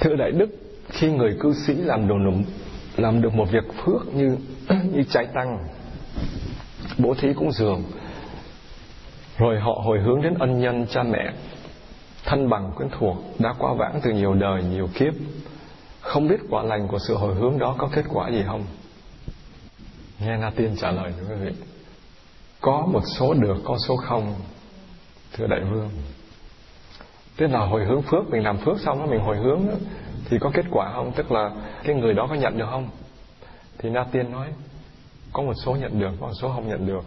Speaker 1: Thưa đại đức, khi người cư sĩ làm đồ nụm làm được một việc phước như như trái tăng, bố thí cũng dường, rồi họ hồi hướng đến ân nhân cha mẹ, thân bằng quyến thuộc, đã qua vãng từ nhiều đời, nhiều kiếp, không biết quả lành của sự hồi hướng đó có kết quả gì không? Nghe na tiên trả lời, thưa quý vị có một số được có số không thưa đại vương. Tức là hồi hướng phước mình làm phước xong đó mình hồi hướng đó, thì có kết quả không? Tức là cái người đó có nhận được không? Thì na tiên nói có một số nhận được có một số không nhận được.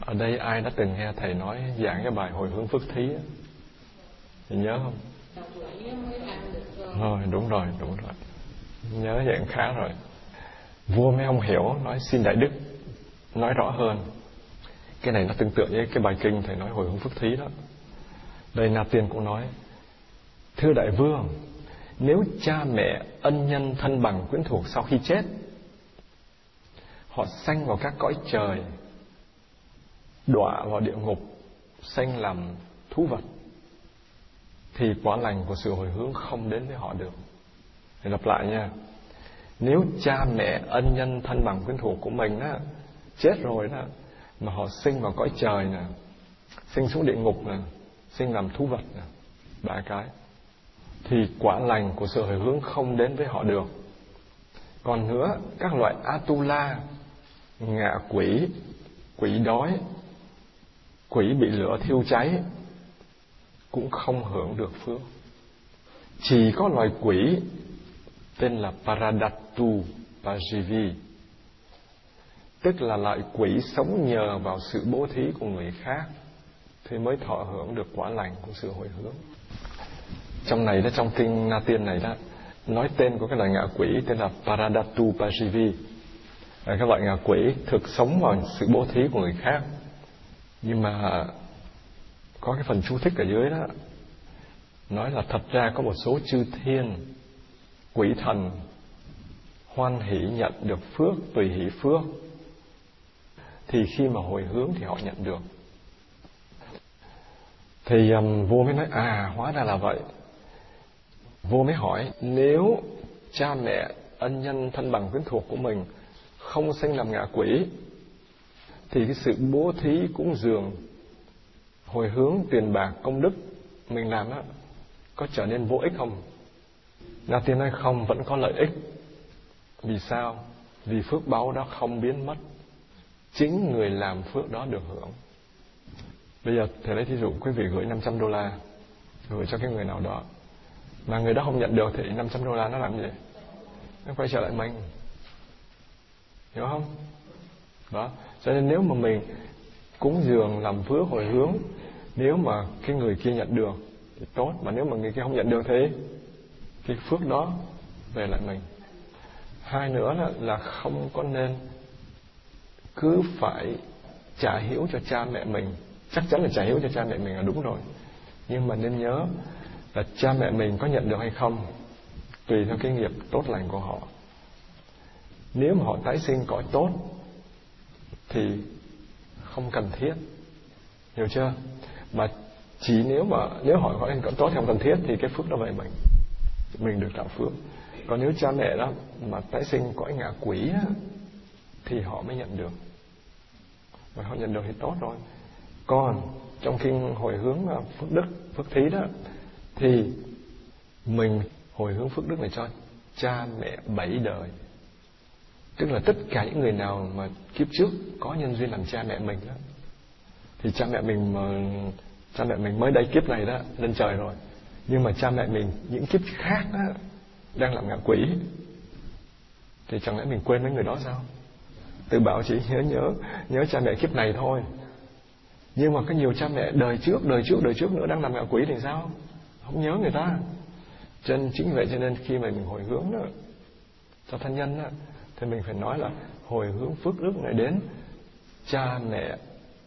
Speaker 1: Ở đây ai đã từng nghe thầy nói giảng cái bài hồi hướng phước thí thì nhớ không? Rồi đúng rồi đúng rồi. Nhớ dạng khá rồi. Vua mấy ông hiểu nói xin đại đức nói rõ hơn cái này nó tương tự với cái bài kinh thầy nói hồi hướng phước thí đó. Đây na tiên cũng nói, thưa đại vương, nếu cha mẹ ân nhân thân bằng quyến thuộc sau khi chết, họ sanh vào các cõi trời, đọa vào địa ngục, sanh làm thú vật, thì quả lành của sự hồi hướng không đến với họ được. Để lặp lại nha, nếu cha mẹ ân nhân thân bằng quyến thuộc của mình á, chết rồi đó mà họ sinh vào cõi trời nè, sinh xuống địa ngục nè, sinh làm thú vật nè, ba cái. Thì quả lành của sự hồi hướng không đến với họ được. Còn nữa, các loại atula, ngạ quỷ quỷ đói, quỷ bị lửa thiêu cháy, cũng không hưởng được phước. Chỉ có loài quỷ tên là Paradatu Pajivi tức là loại quỷ sống nhờ vào sự bố thí của người khác, thì mới thọ hưởng được quả lành của sự hồi hướng. Trong này đó, trong kinh Na Tiên này đó, nói tên của cái loại ngạ quỷ tên là Paradatu Pajivi. Là các loại ngạ quỷ thực sống vào sự bố thí của người khác. Nhưng mà có cái phần chú thích ở dưới đó, nói là thật ra có một số chư thiên, quỷ thần hoan hỷ nhận được phước, tùy hỷ phước thì khi mà hồi hướng thì họ nhận được. Thì um, vua mới nói à hóa ra là vậy. Vua mới hỏi nếu cha mẹ ân nhân thân bằng quyến thuộc của mình không sinh làm ngạ quỷ thì cái sự bố thí cúng dường hồi hướng tiền bạc công đức mình làm đó có trở nên vô ích không? Là tiền nói không vẫn có lợi ích. Vì sao? Vì phước báu đó không biến mất chính người làm phước đó được hưởng. Bây giờ thầy lấy thí dụ quý vị gửi 500 đô la gửi cho cái người nào đó mà người đó không nhận được thì 500 đô la nó làm gì? Nó quay trở lại mình. Hiểu không? Đó. Cho nên nếu mà mình cúng dường làm phước hồi hướng nếu mà cái người kia nhận được thì tốt mà nếu mà người kia không nhận được thì, cái phước đó về lại mình. Hai nữa là, là không có nên cứ phải trả hiếu cho cha mẹ mình. Chắc chắn là trả hiếu cho cha mẹ mình là đúng rồi. Nhưng mà nên nhớ là cha mẹ mình có nhận được hay không tùy theo cái nghiệp tốt lành của họ. Nếu mà họ tái sinh cõi tốt thì không cần thiết. Hiểu chưa? Mà chỉ nếu mà nếu họ gọi cõi tốt không cần thiết thì cái phước đó về mình. Mình được tạo phước. Còn nếu cha mẹ đó mà tái sinh cõi ngạ quỷ á, thì họ mới nhận được. Và họ nhận được thì tốt rồi. Còn trong khi hồi hướng à, phước đức, phước thí đó, thì mình hồi hướng phước đức này cho cha mẹ bảy đời. Tức là tất cả những người nào mà kiếp trước có nhân duyên làm cha mẹ mình đó, thì cha mẹ mình mà, cha mẹ mình mới đây kiếp này đó, lên trời rồi. Nhưng mà cha mẹ mình, những kiếp khác đó, đang làm ngạ quỷ, thì chẳng lẽ mình quên mấy người đó sao? Tự bảo chỉ nhớ nhớ nhớ cha mẹ kiếp này thôi. Nhưng mà có nhiều cha mẹ đời trước đời trước đời trước nữa đang làm ngạ quỷ thì sao? Không nhớ người ta. Chân chính vậy cho nên khi mà mình hồi hướng đó, cho thân nhân đó, thì mình phải nói là hồi hướng phước đức này đến. Cha mẹ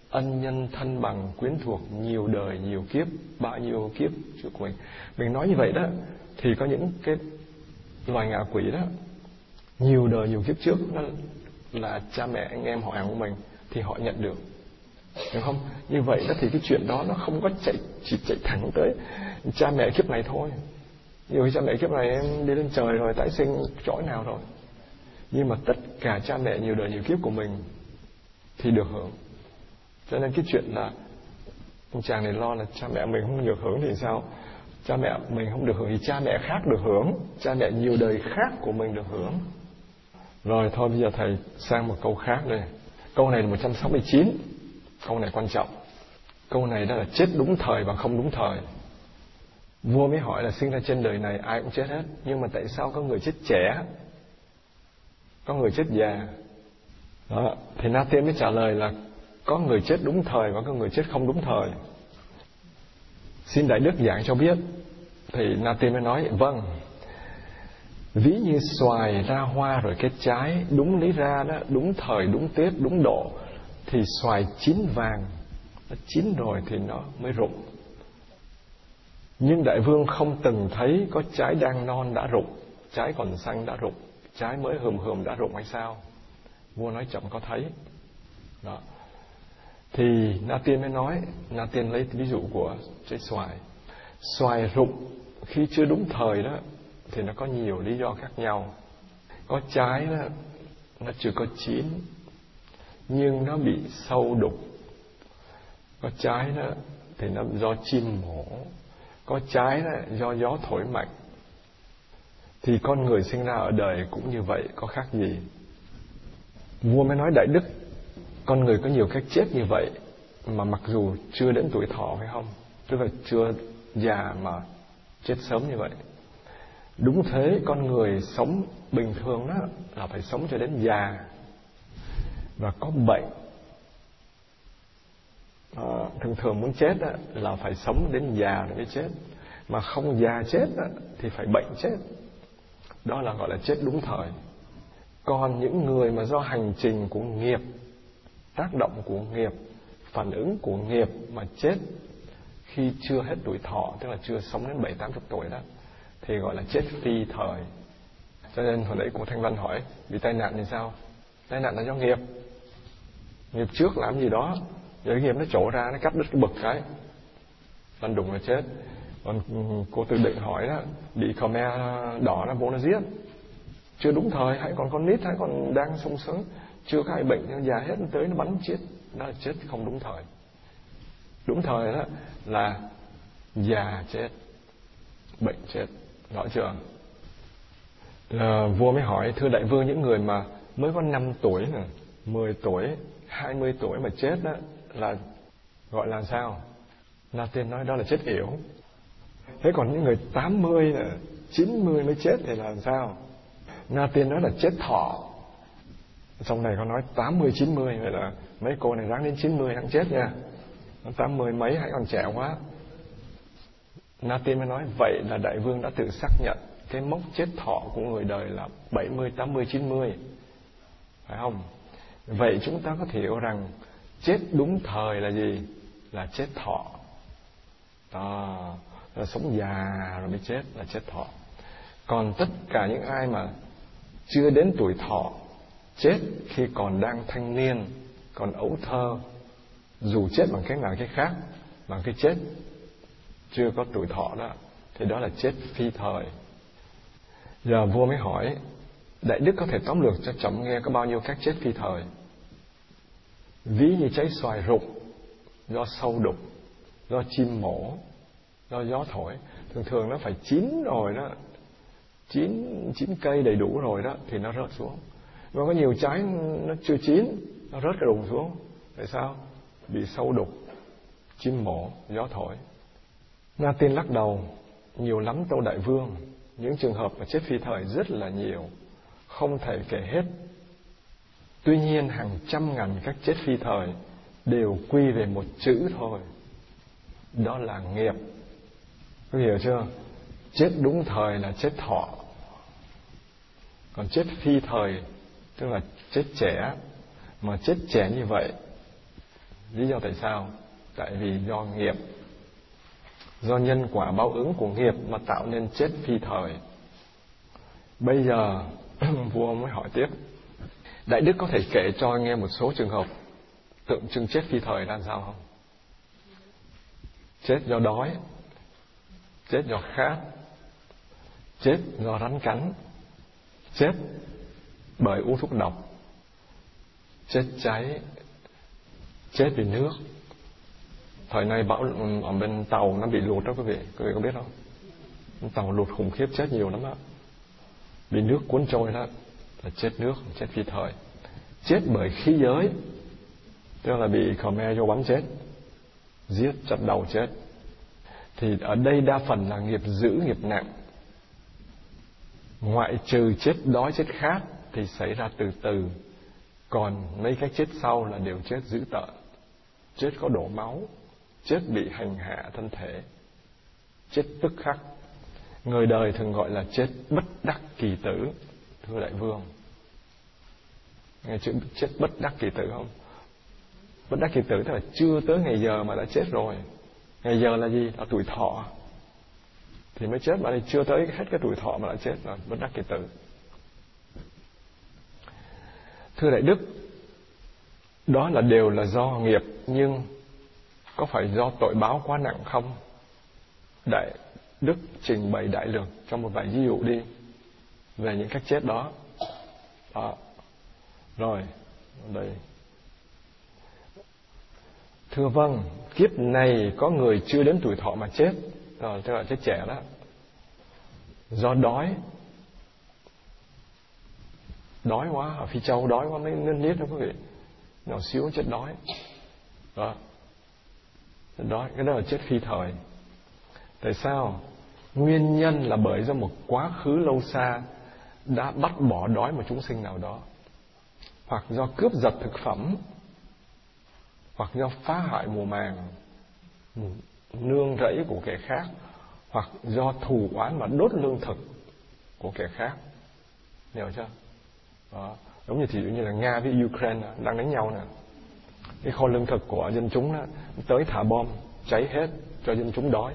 Speaker 1: ân nhân thân bằng quyến thuộc nhiều đời nhiều kiếp bao nhiêu kiếp trước của mình. Mình nói như vậy đó thì có những cái loài ngạ quỷ đó nhiều đời nhiều kiếp trước nó là cha mẹ anh em họ hàng của mình thì họ nhận được. Hiểu không? Như vậy đó thì cái chuyện đó nó không có chạy, chỉ chạy thẳng tới cha mẹ kiếp này thôi. Nhiều khi cha mẹ kiếp này em đi lên trời rồi, tái sinh chỗ nào rồi. Nhưng mà tất cả cha mẹ nhiều đời nhiều kiếp của mình thì được hưởng. Cho nên cái chuyện là ông chàng này lo là cha mẹ mình không được hưởng thì sao? Cha mẹ mình không được hưởng thì cha mẹ khác được hưởng. Cha mẹ nhiều đời khác của mình được hưởng rồi thôi, bây giờ thầy sang một câu khác đây. Câu này là 169 câu này quan trọng. Câu này đó là chết đúng thời và không đúng thời. Vua mới hỏi là sinh ra trên đời này ai cũng chết hết. Nhưng mà tại sao có người chết trẻ? Có người chết già? Đó. Thì na tiên mới trả lời là có người chết đúng thời và có người chết không đúng thời. Xin đại đức giảng cho biết. Thì na tiên mới nói vâng ví như xoài ra hoa rồi kết trái đúng lý ra đó, đúng thời, đúng tiết, đúng độ, thì xoài chín vàng, nó chín rồi thì nó mới rụng. Nhưng đại vương không từng thấy có trái đang non đã rụng, trái còn xanh đã rụng, trái mới hườm hườm đã rụng hay sao? Vua nói chậm có thấy. Đó. Thì na tiên mới nói na tiên lấy ví dụ của trái xoài. Xoài rụng khi chưa đúng thời đó thì nó có nhiều lý do khác nhau. Có trái đó nó chưa có chín nhưng nó bị sâu đục. Có trái đó thì nó do chim mổ. Có trái đó, do gió thổi mạnh. Thì con người sinh ra ở đời cũng như vậy có khác gì? Vua mới nói đại đức con người có nhiều cách chết như vậy mà mặc dù chưa đến tuổi thọ phải không? Tức là chưa già mà chết sớm như vậy đúng thế con người sống bình thường đó là phải sống cho đến già và có bệnh. À, thường thường muốn chết đó, là phải sống đến già rồi mới chết. Mà không già chết đó, thì phải bệnh chết. Đó là gọi là chết đúng thời. Còn những người mà do hành trình của nghiệp tác động của nghiệp phản ứng của nghiệp mà chết khi chưa hết tuổi thọ tức là chưa sống đến bảy tám chục tuổi đó thì gọi là chết phi thời. Cho nên hồi nãy cô thanh văn hỏi, bị tai nạn thì sao? Tai nạn là do nghiệp. Nghiệp trước làm gì đó, giờ nghiệp nó trổ ra, nó cắt đứt cái bực cái. Lăn đùng là chết. Còn ừ, cô tự định hỏi đó, bị khmer đỏ nó vô nó giết. Chưa đúng thời hay còn con nít hay còn đang sung sướng. Chưa có ai bệnh nhưng già hết tới nó bắn chết. Đó là chết, không đúng thời. Đúng thời đó là già chết, bệnh chết rõ chưa? Là vua mới hỏi, thưa đại vương, những người mà mới có 5 tuổi nè 10 tuổi 20 tuổi mà chết đó là gọi là sao? La Tiên nói, đó là chết yểu. Thế còn những người 80 nè 90 mới chết thì là sao? Na Tiên nói là chết thọ. Trong này có nói 80 90 vậy là mấy cô này ráng đến 90 hẳn chết nha. Tám mươi mấy hãy còn trẻ quá. Na Tiên mới nói vậy là đại vương đã tự xác nhận cái mốc chết thọ của người đời là 70, 80, 90. Phải không? Vậy chúng ta có thể hiểu rằng chết đúng thời là gì? Là chết thọ. Đó, là sống già rồi mới chết là chết thọ. Còn tất cả những ai mà chưa đến tuổi thọ chết khi còn đang thanh niên, còn ấu thơ, dù chết bằng cái nào cái khác, bằng cái chết chưa có tuổi thọ đó, thì đó là chết phi thời. Giờ vua mới hỏi, Đại Đức có thể tóm lược cho chậm nghe có bao nhiêu cách chết phi thời. Ví như cháy xoài rụng, do sâu đục, do chim mổ, do gió thổi. Thường thường nó phải chín rồi đó, chín, chín cây đầy đủ rồi đó, thì nó rớt xuống. và có nhiều trái nó chưa chín, nó rớt cái đùng xuống. Tại sao? Bị sâu đục, chim mổ, gió thổi. Na Tiên lắc đầu, nhiều lắm tâu đại vương, những trường hợp mà chết phi thời rất là nhiều, không thể kể hết. Tuy nhiên hàng trăm ngàn các chết phi thời đều quy về một chữ thôi, đó là nghiệp. Có hiểu chưa? Chết đúng thời là chết thọ, còn chết phi thời tức là chết trẻ, mà chết trẻ như vậy lý do tại sao? Tại vì do nghiệp do nhân quả báo ứng của nghiệp mà tạo nên chết phi thời. Bây giờ vua mới hỏi tiếp. Đại đức có thể kể cho nghe một số trường hợp tượng trưng chết phi thời là sao không? Chết do đói, chết do khát, chết do rắn cắn, chết bởi uống thuốc độc, chết cháy, chết vì nước, thời nay bão ở bên tàu nó bị lụt đó quý vị quý vị có biết không? Tàu lụt khủng khiếp chết nhiều lắm đó bị nước cuốn trôi đó, là chết nước, chết phi thời chết bởi khí giới, tức là bị Khmer vô bắn chết, giết chặt đầu chết. Thì ở đây đa phần là nghiệp dữ, nghiệp nặng. Ngoại trừ chết đói, chết khát thì xảy ra từ từ. Còn mấy cái chết sau là đều chết dữ tợn. Chết có đổ máu chết bị hành hạ thân thể, chết tức khắc. Người đời thường gọi là chết bất đắc kỳ tử, thưa đại vương. Nghe chữ chết bất đắc kỳ tử không? Bất đắc kỳ tử tức là chưa tới ngày giờ mà đã chết rồi. Ngày giờ là gì? Là tuổi thọ. Thì mới chết mà chưa tới hết cái tuổi thọ mà đã chết rồi bất đắc kỳ tử. Thưa đại đức, đó là đều là do nghiệp, nhưng có phải do tội báo quá nặng không? Đại Đức trình bày đại lược trong một vài ví dụ đi về những cách chết đó. đó. Rồi, đây. Thưa vâng, kiếp này có người chưa đến tuổi thọ mà chết, rồi tức là chết trẻ đó do đói đói quá ở phi châu đói quá mới nên nít đó quý vị nhỏ xíu chết đói đó đói cái đó là chết phi thời. Tại sao? Nguyên nhân là bởi do một quá khứ lâu xa đã bắt bỏ đói một chúng sinh nào đó. Hoặc do cướp giật thực phẩm, hoặc do phá hại mùa màng, nương rẫy của kẻ khác, hoặc do thù oán mà đốt lương thực của kẻ khác. Hiểu chưa? Đó. giống như thì như là nga với ukraine đang đánh nhau nè cái kho lương thực của dân chúng đó, tới thả bom cháy hết cho dân chúng đói.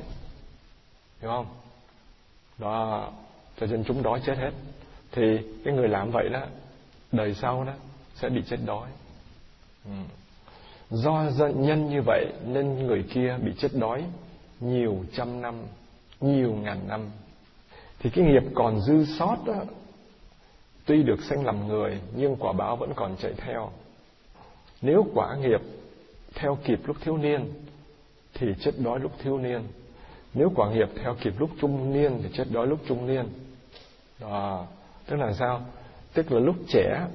Speaker 1: Hiểu không? Đó cho dân chúng đói chết hết. Thì cái người làm vậy đó đời sau đó sẽ bị chết đói. Ừ. do nhân như vậy nên người kia bị chết đói nhiều trăm năm nhiều ngàn năm. Thì cái nghiệp còn dư sót đó tuy được sanh làm người nhưng quả báo vẫn còn chạy theo nếu quả nghiệp theo kịp lúc thiếu niên, thì chết đói lúc thiếu niên. Nếu quả nghiệp theo kịp lúc trung niên, thì chết đói lúc trung niên. Đó, tức là sao? Tức là lúc trẻ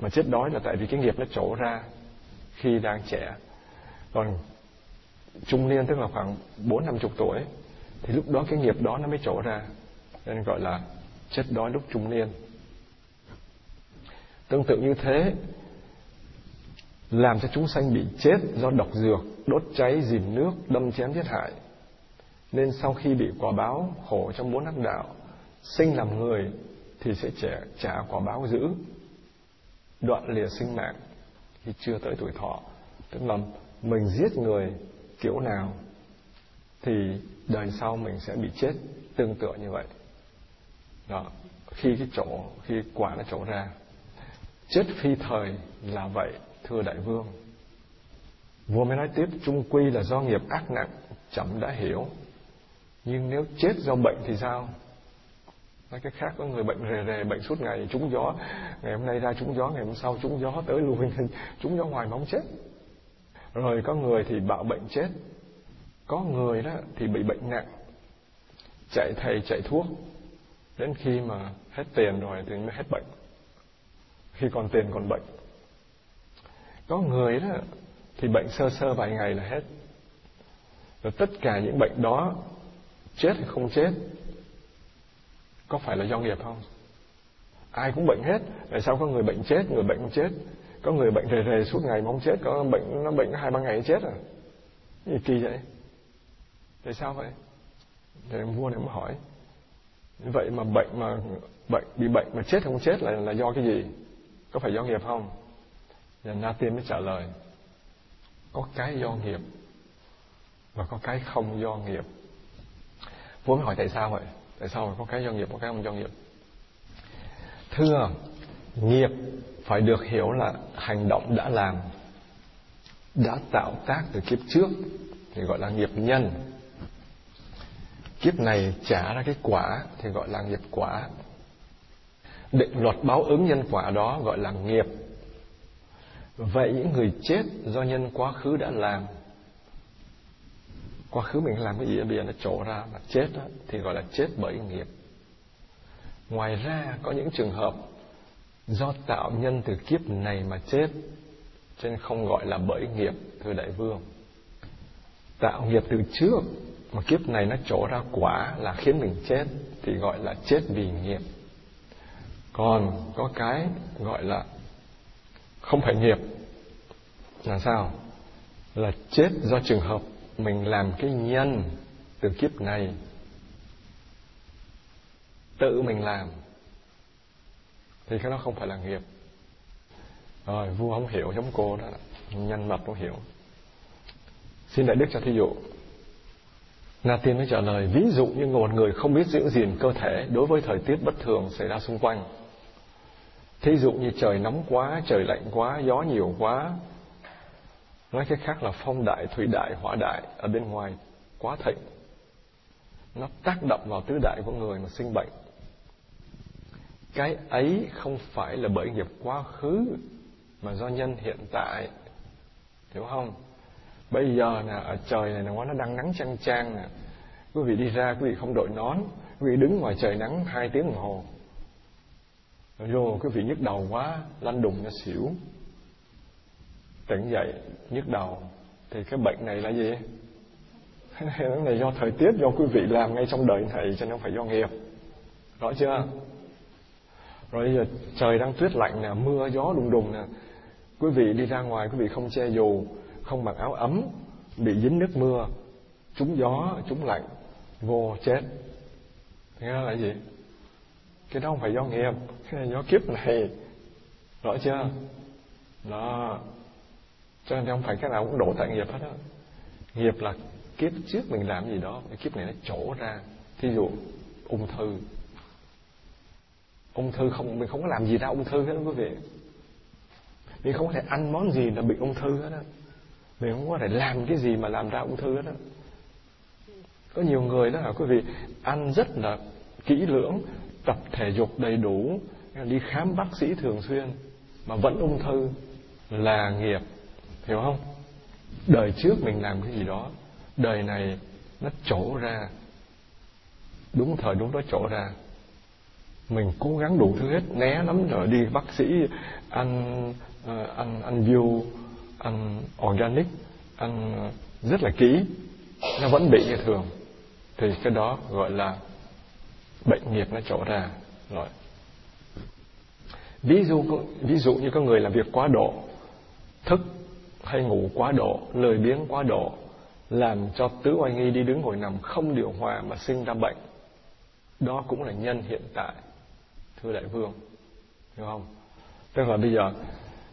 Speaker 1: mà chết đói là tại vì cái nghiệp nó trổ ra khi đang trẻ. Còn trung niên tức là khoảng bốn năm chục tuổi, thì lúc đó cái nghiệp đó nó mới trổ ra. Nên gọi là chết đói lúc trung niên. Tương tự như thế làm cho chúng sanh bị chết do độc dược đốt cháy dìm nước đâm chém giết hại. Nên sau khi bị quả báo khổ trong bốn ác đạo sinh làm người thì sẽ trả, trả quả báo dữ đoạn lìa sinh mạng khi chưa tới tuổi thọ. Tức là mình giết người kiểu nào thì đời sau mình sẽ bị chết tương tự như vậy. Đó khi cái chỗ khi quả nó trổ ra. Chết phi thời là vậy thưa đại vương, vua mới nói tiếp trung quy là do nghiệp ác nặng, chậm đã hiểu. Nhưng nếu chết do bệnh thì sao? Nói cái khác, có người bệnh rề rề, bệnh suốt ngày, trúng gió. Ngày hôm nay ra trúng gió, ngày hôm sau trúng gió, tới lui trúng gió ngoài móng chết. Rồi có người thì bạo bệnh chết. Có người đó thì bị bệnh nặng. Chạy thầy, chạy thuốc. Đến khi mà hết tiền rồi thì mới hết bệnh. Khi còn tiền còn bệnh có người đó, thì bệnh sơ sơ vài ngày là hết. Rồi tất cả những bệnh đó, chết hay không chết, có phải là do nghiệp không? Ai cũng bệnh hết. Tại sao có người bệnh chết, người bệnh không chết? Có người bệnh rề rề suốt ngày mong chết, có bệnh, nó bệnh hai ba ngày chết à? Gì kỳ vậy? Tại sao vậy? Thì vua này mới hỏi. Vậy mà bệnh mà, bệnh, bị bệnh mà chết không chết là là do cái gì? Có phải do nghiệp không? Và na tiên mới trả lời. Có cái do nghiệp và có cái không do nghiệp. Vua mới hỏi, tại sao vậy? Tại sao có cái do nghiệp, có cái không do nghiệp? Thưa, nghiệp phải được hiểu là hành động đã làm, đã tạo tác từ kiếp trước, thì gọi là nghiệp nhân. Kiếp này trả ra cái quả, thì gọi là nghiệp quả. Định luật báo ứng nhân quả đó gọi là nghiệp vậy những người chết do nhân quá khứ đã làm quá khứ mình làm cái gì bây giờ nó trổ ra mà chết đó, thì gọi là chết bởi nghiệp. Ngoài ra có những trường hợp do tạo nhân từ kiếp này mà chết cho nên không gọi là bởi nghiệp thưa đại vương. Tạo nghiệp từ trước mà kiếp này nó trổ ra quả là khiến mình chết thì gọi là chết vì nghiệp. Còn có cái gọi là không phải nghiệp. Là sao? Là chết do trường hợp. Mình làm cái nhân từ kiếp này. Tự mình làm. Thì cái đó không phải là nghiệp. Rồi, vua không hiểu giống cô đó. Nhân mập không hiểu. Xin đại đức cho thí dụ. Na Tiên mới trả lời, ví dụ như một người không biết giữ gìn cơ thể đối với thời tiết bất thường xảy ra xung quanh. Thí dụ như trời nóng quá, trời lạnh quá, gió nhiều quá, nói cách khác là phong đại thủy đại hỏa đại ở bên ngoài quá thịnh. Nó tác động vào tứ đại của người mà sinh bệnh. Cái ấy không phải là bởi nghiệp quá khứ mà do nhân hiện tại. Hiểu không? Bây giờ nè ở trời này nó đang nắng chang chang nè. Quý vị đi ra quý vị không đội nón. Quý vị đứng ngoài trời nắng hai tiếng đồng hồ vô, quý vị nhức đầu quá lăn đùng ra xỉu. Tỉnh dậy, nhức đầu. Thì cái bệnh này là gì? Cái này do thời tiết, do quý vị làm ngay trong đời này cho nên không phải do nghiệp. Rõ chưa? Rồi giờ trời đang tuyết lạnh nè, mưa, gió đùng đùng nè. Quý vị đi ra ngoài, quý vị không che dù, không mặc áo ấm, bị dính nước mưa, trúng gió, trúng lạnh, vô chết. Nghe là gì? Cái đó không phải do nghiệp, cái này do kiếp này. Rõ chưa? Đó. Cho nên không phải cái nào cũng đổ tại nghiệp hết á. Nghiệp là kiếp trước mình làm gì đó cái kiếp này nó trổ ra. Thí dụ, ung thư. Ung thư không, mình không có làm gì ra ung thư hết đó quý vị. Mình không có thể ăn món gì là bị ung thư hết á. Mình không có thể làm cái gì mà làm ra ung thư hết á. Có nhiều người đó hả quý vị, ăn rất là kỹ lưỡng tập thể dục đầy đủ đi khám bác sĩ thường xuyên mà vẫn ung thư là nghiệp hiểu không? Đời trước mình làm cái gì đó đời này nó trổ ra. Đúng thời đúng đó trổ ra. Mình cố gắng đủ thứ hết né lắm rồi đi bác sĩ ăn uh, ăn ăn view ăn organic ăn rất là kỹ. Nó vẫn bị như thường. Thì cái đó gọi là bệnh nghiệp nó trổ ra, rồi. Ví dụ ví dụ như có người làm việc quá độ, thức hay ngủ quá độ, lười biếng quá độ, làm cho tứ oai nghi đi đứng ngồi nằm không điều hòa mà sinh ra bệnh. Đó cũng là nhân hiện tại, thưa đại vương. Hiểu không? Tức là bây giờ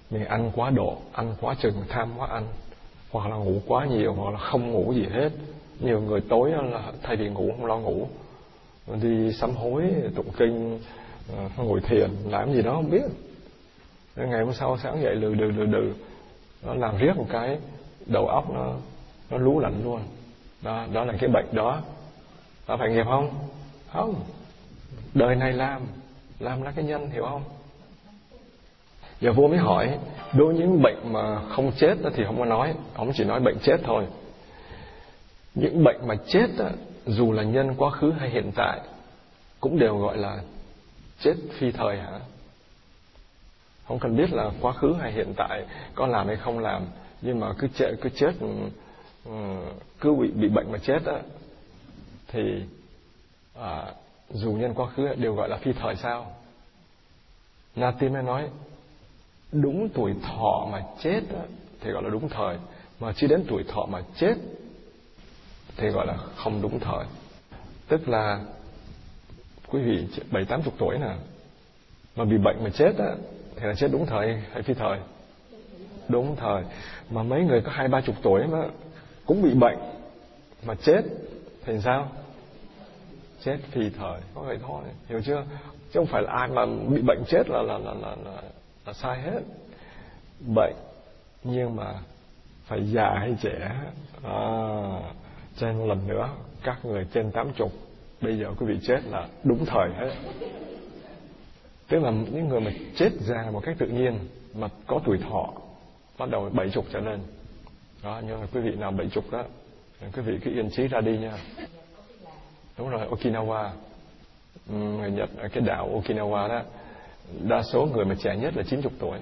Speaker 1: mình ăn quá độ, ăn quá chừng, tham quá ăn, hoặc là ngủ quá nhiều, hoặc là không ngủ gì hết. Nhiều người tối là thay vì ngủ không lo ngủ đi sám hối, tụng kinh ờ, ngồi thiền, làm gì đó không biết. Ngày hôm sau sáng dậy, lừ đừ lừ đừ. Nó làm riết một cái, đầu óc nó nó lú lạnh luôn. Đó đó là cái bệnh đó. Có phải nghiệp không? Không. Đời này làm làm là cái nhân, hiểu không? Giờ vua mới hỏi, đối với những bệnh mà không chết thì không có nói, ông chỉ nói bệnh chết thôi. Những bệnh mà chết dù là nhân quá khứ hay hiện tại cũng đều gọi là chết phi thời hả? Không cần biết là quá khứ hay hiện tại có làm hay không làm nhưng mà cứ chết cứ chết ừ, ừ, cứ bị bị bệnh mà chết á thì à, dù nhân quá khứ đều gọi là phi thời sao? Na tiên mới nói đúng tuổi thọ mà chết á, thì gọi là đúng thời mà chỉ đến tuổi thọ mà chết thì gọi là không đúng thời. Tức là quý vị bảy tám chục tuổi nè mà bị bệnh mà chết á thì là chết đúng thời hay phi thời? Đúng thời. Mà mấy người có hai ba chục tuổi mà cũng bị bệnh mà chết thì sao? Chết phi thời. Có vậy thôi. Hiểu chưa? Chứ không phải là ai mà bị bệnh chết là là là là là, là sai hết. Bệnh nhưng mà phải già hay trẻ. À, cho nên lần nữa, các người trên tám chục bây giờ quý vị chết là đúng thời hết. Tức là những người mà chết già một cách tự nhiên mà có tuổi thọ, bắt đầu bảy chục trở lên. Đó, nhưng mà quý vị nào bảy chục đó quý vị cứ yên trí ra đi nha. Đúng rồi, Okinawa. Ừ, người Nhật ở cái đảo Okinawa đó, đa số người mà trẻ nhất là 90 tuổi.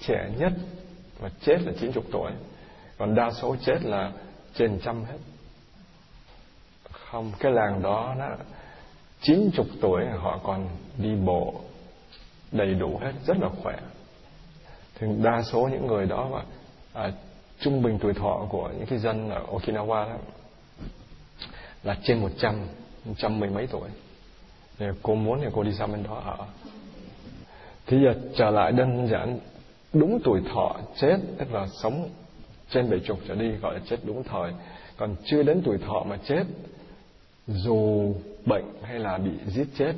Speaker 1: Trẻ nhất mà chết là 90 tuổi. Còn đa số chết là trên trăm hết. Không cái làng đó nó chín chục tuổi họ còn đi bộ đầy đủ hết rất là khỏe. Thì đa số những người đó mà à, trung bình tuổi thọ của những cái dân ở Okinawa đó là trên một trăm trăm mười mấy tuổi. Thì cô muốn thì cô đi sang bên đó ở. Thì giờ trở lại đơn giản đúng tuổi thọ chết tức là sống trên bảy chục trở đi gọi là chết đúng thời. Còn chưa đến tuổi thọ mà chết, dù bệnh hay là bị giết chết,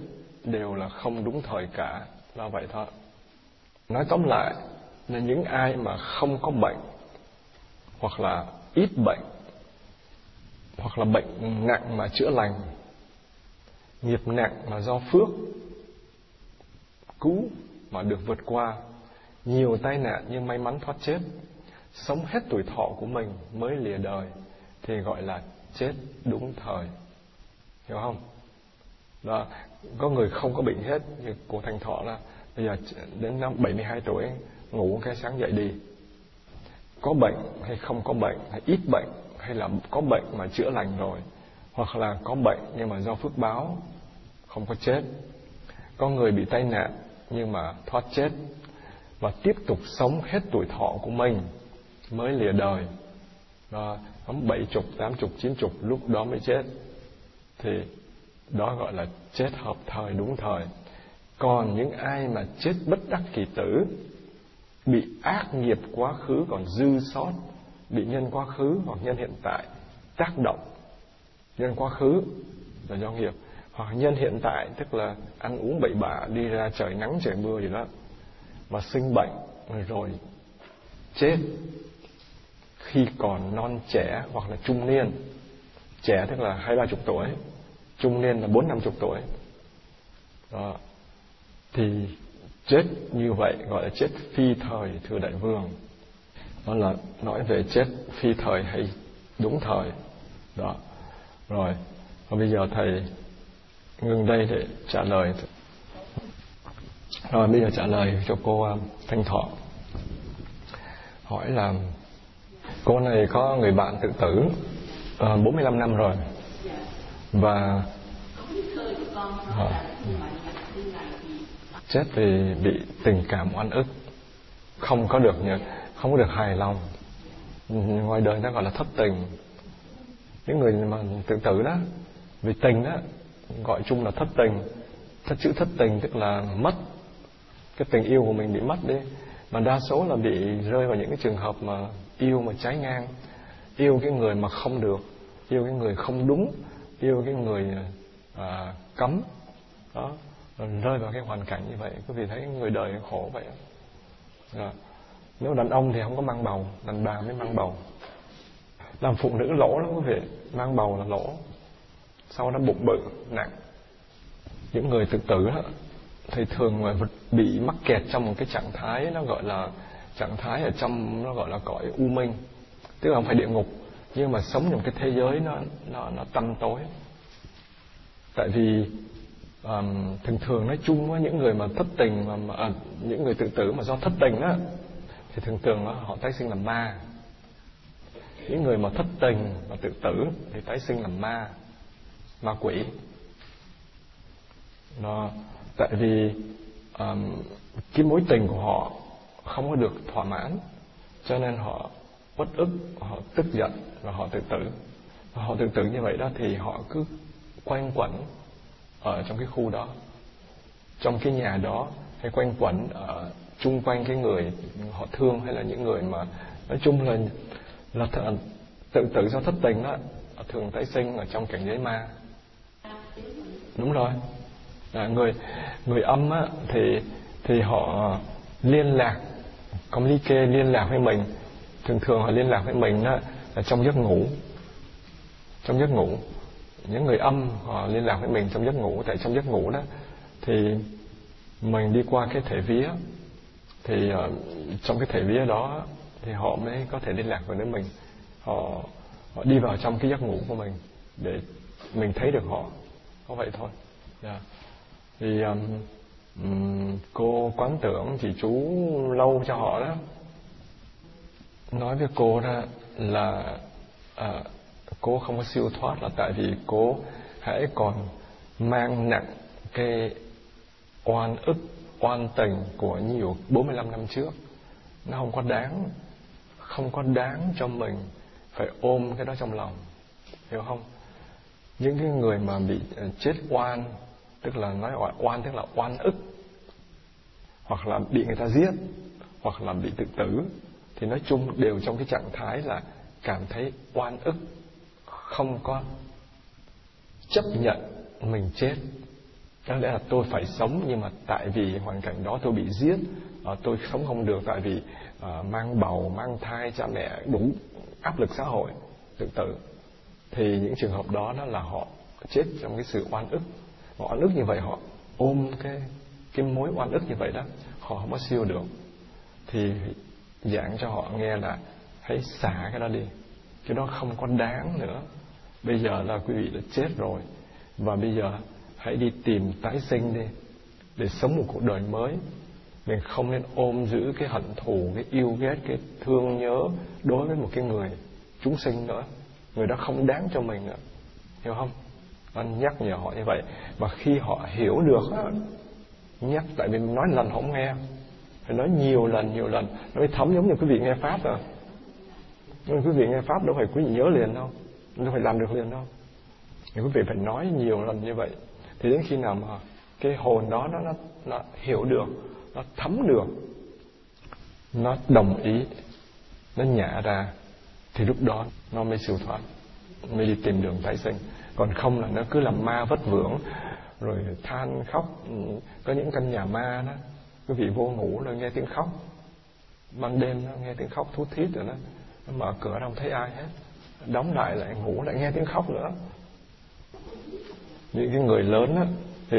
Speaker 1: đều là không đúng thời cả. Là vậy thôi. Nói tóm lại là những ai mà không có bệnh, hoặc là ít bệnh, hoặc là bệnh nặng mà chữa lành, nghiệp nặng mà do phước cứu mà được vượt qua, nhiều tai nạn nhưng may mắn thoát chết sống hết tuổi thọ của mình mới lìa đời, thì gọi là chết đúng thời. Hiểu không? Đó có người không có bệnh hết như cô thành Thọ là bây giờ đến năm 72 tuổi, ngủ cái sáng dậy đi. Có bệnh hay không có bệnh, hay ít bệnh, hay là có bệnh mà chữa lành rồi, hoặc là có bệnh nhưng mà do phước báo, không có chết. Có người bị tai nạn nhưng mà thoát chết và tiếp tục sống hết tuổi thọ của mình mới lìa đời. Và ông bảy chục, tám chục, chín chục lúc đó mới chết. Thì đó gọi là chết hợp thời đúng thời. Còn những ai mà chết bất đắc kỳ tử, bị ác nghiệp quá khứ còn dư sót, bị nhân quá khứ hoặc nhân hiện tại tác động, nhân quá khứ là do nghiệp, hoặc nhân hiện tại tức là ăn uống bậy bạ, đi ra trời nắng trời mưa gì đó, mà sinh bệnh rồi chết khi còn non trẻ hoặc là trung niên, trẻ tức là hai ba chục tuổi, trung niên là bốn năm chục tuổi, đó. thì chết như vậy gọi là chết phi thời thưa đại vương. Đó là nói về chết phi thời hay đúng thời, đó. Rồi, và bây giờ thầy ngừng đây để trả lời. Rồi, bây giờ trả lời cho cô um, thanh thọ. Hỏi là cô này có người bạn tự tử ờ, uh, 45 năm rồi. Và uh, chết vì bị tình cảm oan ức. Không có được không có được hài lòng. Ngoài đời nó gọi là thất tình. Những người mà tự tử đó vì tình đó gọi chung là thất tình. Thất chữ thất tình tức là mất. Cái tình yêu của mình bị mất đi mà đa số là bị rơi vào những cái trường hợp mà yêu mà trái ngang yêu cái người mà không được yêu cái người không đúng yêu cái người à, cấm. Đó rơi vào cái hoàn cảnh như vậy quý vị thấy người đời khổ vậy à. nếu đàn ông thì không có mang bầu đàn bà mới mang bầu. Làm phụ nữ lỗ lắm quý vị mang bầu là lỗ. Sau đó bụng bự nặng. Những người tự tử đó, thì thường bị mắc kẹt trong một cái trạng thái nó gọi là trạng thái ở trong nó gọi là cõi u minh. Tức là không phải địa ngục nhưng mà sống trong cái thế giới nó nó nó tăm tối. Tại vì um, thường thường nói chung với những người mà thất tình mà, mà à, những người tự tử mà do thất tình á thì thường thường đó, họ tái sinh làm ma. Những người mà thất tình và tự tử thì tái sinh làm ma ma quỷ. Nó tại vì um, cái mối tình của họ không có được thỏa mãn cho nên họ uất ức họ tức giận và họ tự tử. Và họ tự tử như vậy đó thì họ cứ quanh quẩn ở trong cái khu đó. Trong cái nhà đó hay quanh quẩn ở chung quanh cái người họ thương hay là những người mà nói chung là là th- tự tử do thất tình đó thường tái sinh ở trong cảnh giới ma. Đúng rồi à, người người âm á, thì thì họ liên lạc communicate liên lạc với mình. Thường thường họ liên lạc với mình đó là trong giấc ngủ. Trong giấc ngủ. Những người âm họ liên lạc với mình trong giấc ngủ. Tại trong giấc ngủ đó thì mình đi qua cái thể vía. Thì uh, trong cái thể vía đó thì họ mới có thể liên lạc với mình. Họ họ đi vào trong cái giấc ngủ của mình để mình thấy được họ. Có vậy thôi. Yeah. Thì um, cô quán tưởng thì chú lâu cho họ đó. Nói với cô đó là à, cô không có siêu thoát là tại vì cô hãy còn mang nặng cái oan ức oan tình của nhiều 45 năm trước. Nó không có đáng không có đáng cho mình phải ôm cái đó trong lòng hiểu không? Những cái người mà bị à, chết oan tức là nói gọi oan, tức là oan ức, hoặc là bị người ta giết, hoặc là bị tự tử, thì nói chung đều trong cái trạng thái là cảm thấy oan ức, không có chấp nhận mình chết. Có lẽ là tôi phải sống, nhưng mà tại vì hoàn cảnh đó tôi bị giết ờ, tôi sống không được tại vì ờ, mang bầu, mang thai, cha mẹ đúng áp lực xã hội, tự tử. Thì những trường hợp đó nó là họ chết trong cái sự oan ức họ oan ức như vậy, họ ôm cái cái mối oan ức như vậy đó, họ không có siêu được. Thì giảng cho họ nghe là hãy xả cái đó đi. Cái đó không có đáng nữa. Bây giờ là quý vị đã chết rồi. Và bây giờ hãy đi tìm tái sinh đi, để sống một cuộc đời mới. Mình không nên ôm giữ cái hận thù, cái yêu ghét, cái thương nhớ đối với một cái người chúng sinh nữa. Người đó không đáng cho mình nữa. Hiểu không? Anh nhắc nhở họ như vậy. Và khi họ hiểu được nhắc tại vì nói lần không nghe. Phải nói nhiều lần nhiều lần. Nó mới thấm giống như quý vị nghe pháp rồi nhưng quý vị nghe pháp đâu phải quý vị nhớ liền đâu. Đâu phải làm được liền đâu. Thì quý vị phải nói nhiều lần như vậy. Thì đến khi nào mà cái hồn đó nó nó, nó hiểu được nó thấm được nó đồng ý nó nhả ra thì lúc đó nó mới siêu thoát mới đi tìm đường tái sinh còn không là nó cứ làm ma vất vưởng rồi than khóc. Ừ, có những căn nhà ma đó quý vị vô ngủ rồi nghe tiếng khóc. Ban đêm nó nghe tiếng khóc thút thít rồi đó nó mở cửa đâu không thấy ai hết. Đóng lại lại ngủ lại nghe tiếng khóc nữa. Những cái người lớn á thì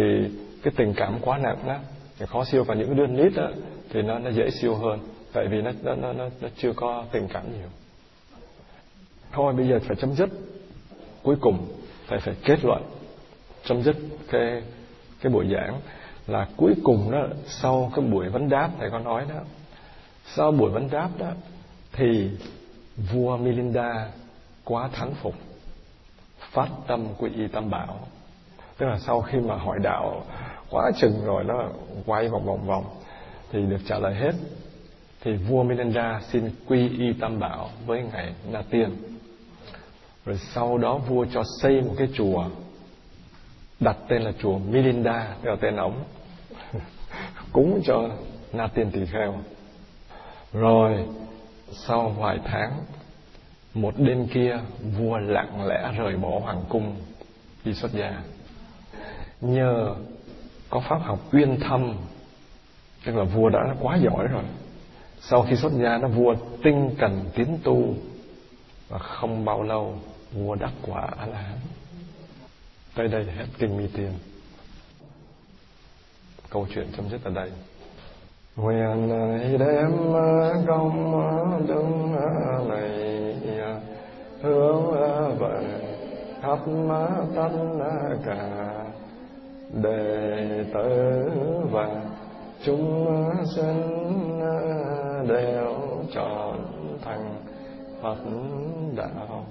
Speaker 1: cái tình cảm quá nặng đó thì khó siêu. Và những đứa nít đó, thì nó nó dễ siêu hơn. Tại vì nó nó nó nó chưa có tình cảm nhiều. Thôi bây giờ phải chấm dứt. Cuối cùng thầy phải kết luận chấm dứt cái cái buổi giảng. Là cuối cùng đó, sau cái buổi vấn đáp, thầy có nói đó, sau buổi vấn đáp đó, thì vua Milinda quá thắng phục, phát tâm quy y tam bảo. Tức là sau khi mà hỏi đạo quá chừng rồi nó quay vòng vòng vòng, thì được trả lời hết. Thì vua Milinda xin quy y tam bảo với ngài Na Tiên rồi sau đó vua cho xây một cái chùa, đặt tên là chùa Milinda theo tên ổng. Cúng cho Na Tiên Tỳ Kheo. Rồi sau vài tháng, một đêm kia, vua lặng lẽ rời bỏ hoàng cung, đi xuất gia. Nhờ có pháp học uyên thâm, tức là vua đã quá giỏi rồi. Sau khi xuất gia, nó vua tinh cần tiến tu, và không bao lâu vua đắc quả a la hán tới đây hết kinh mi tiên. Câu chuyện chấm dứt ở đây. Nguyện đem công đức này hướng về khắp tất cả đệ tử và chúng sinh đều trọn thành Phật đạo.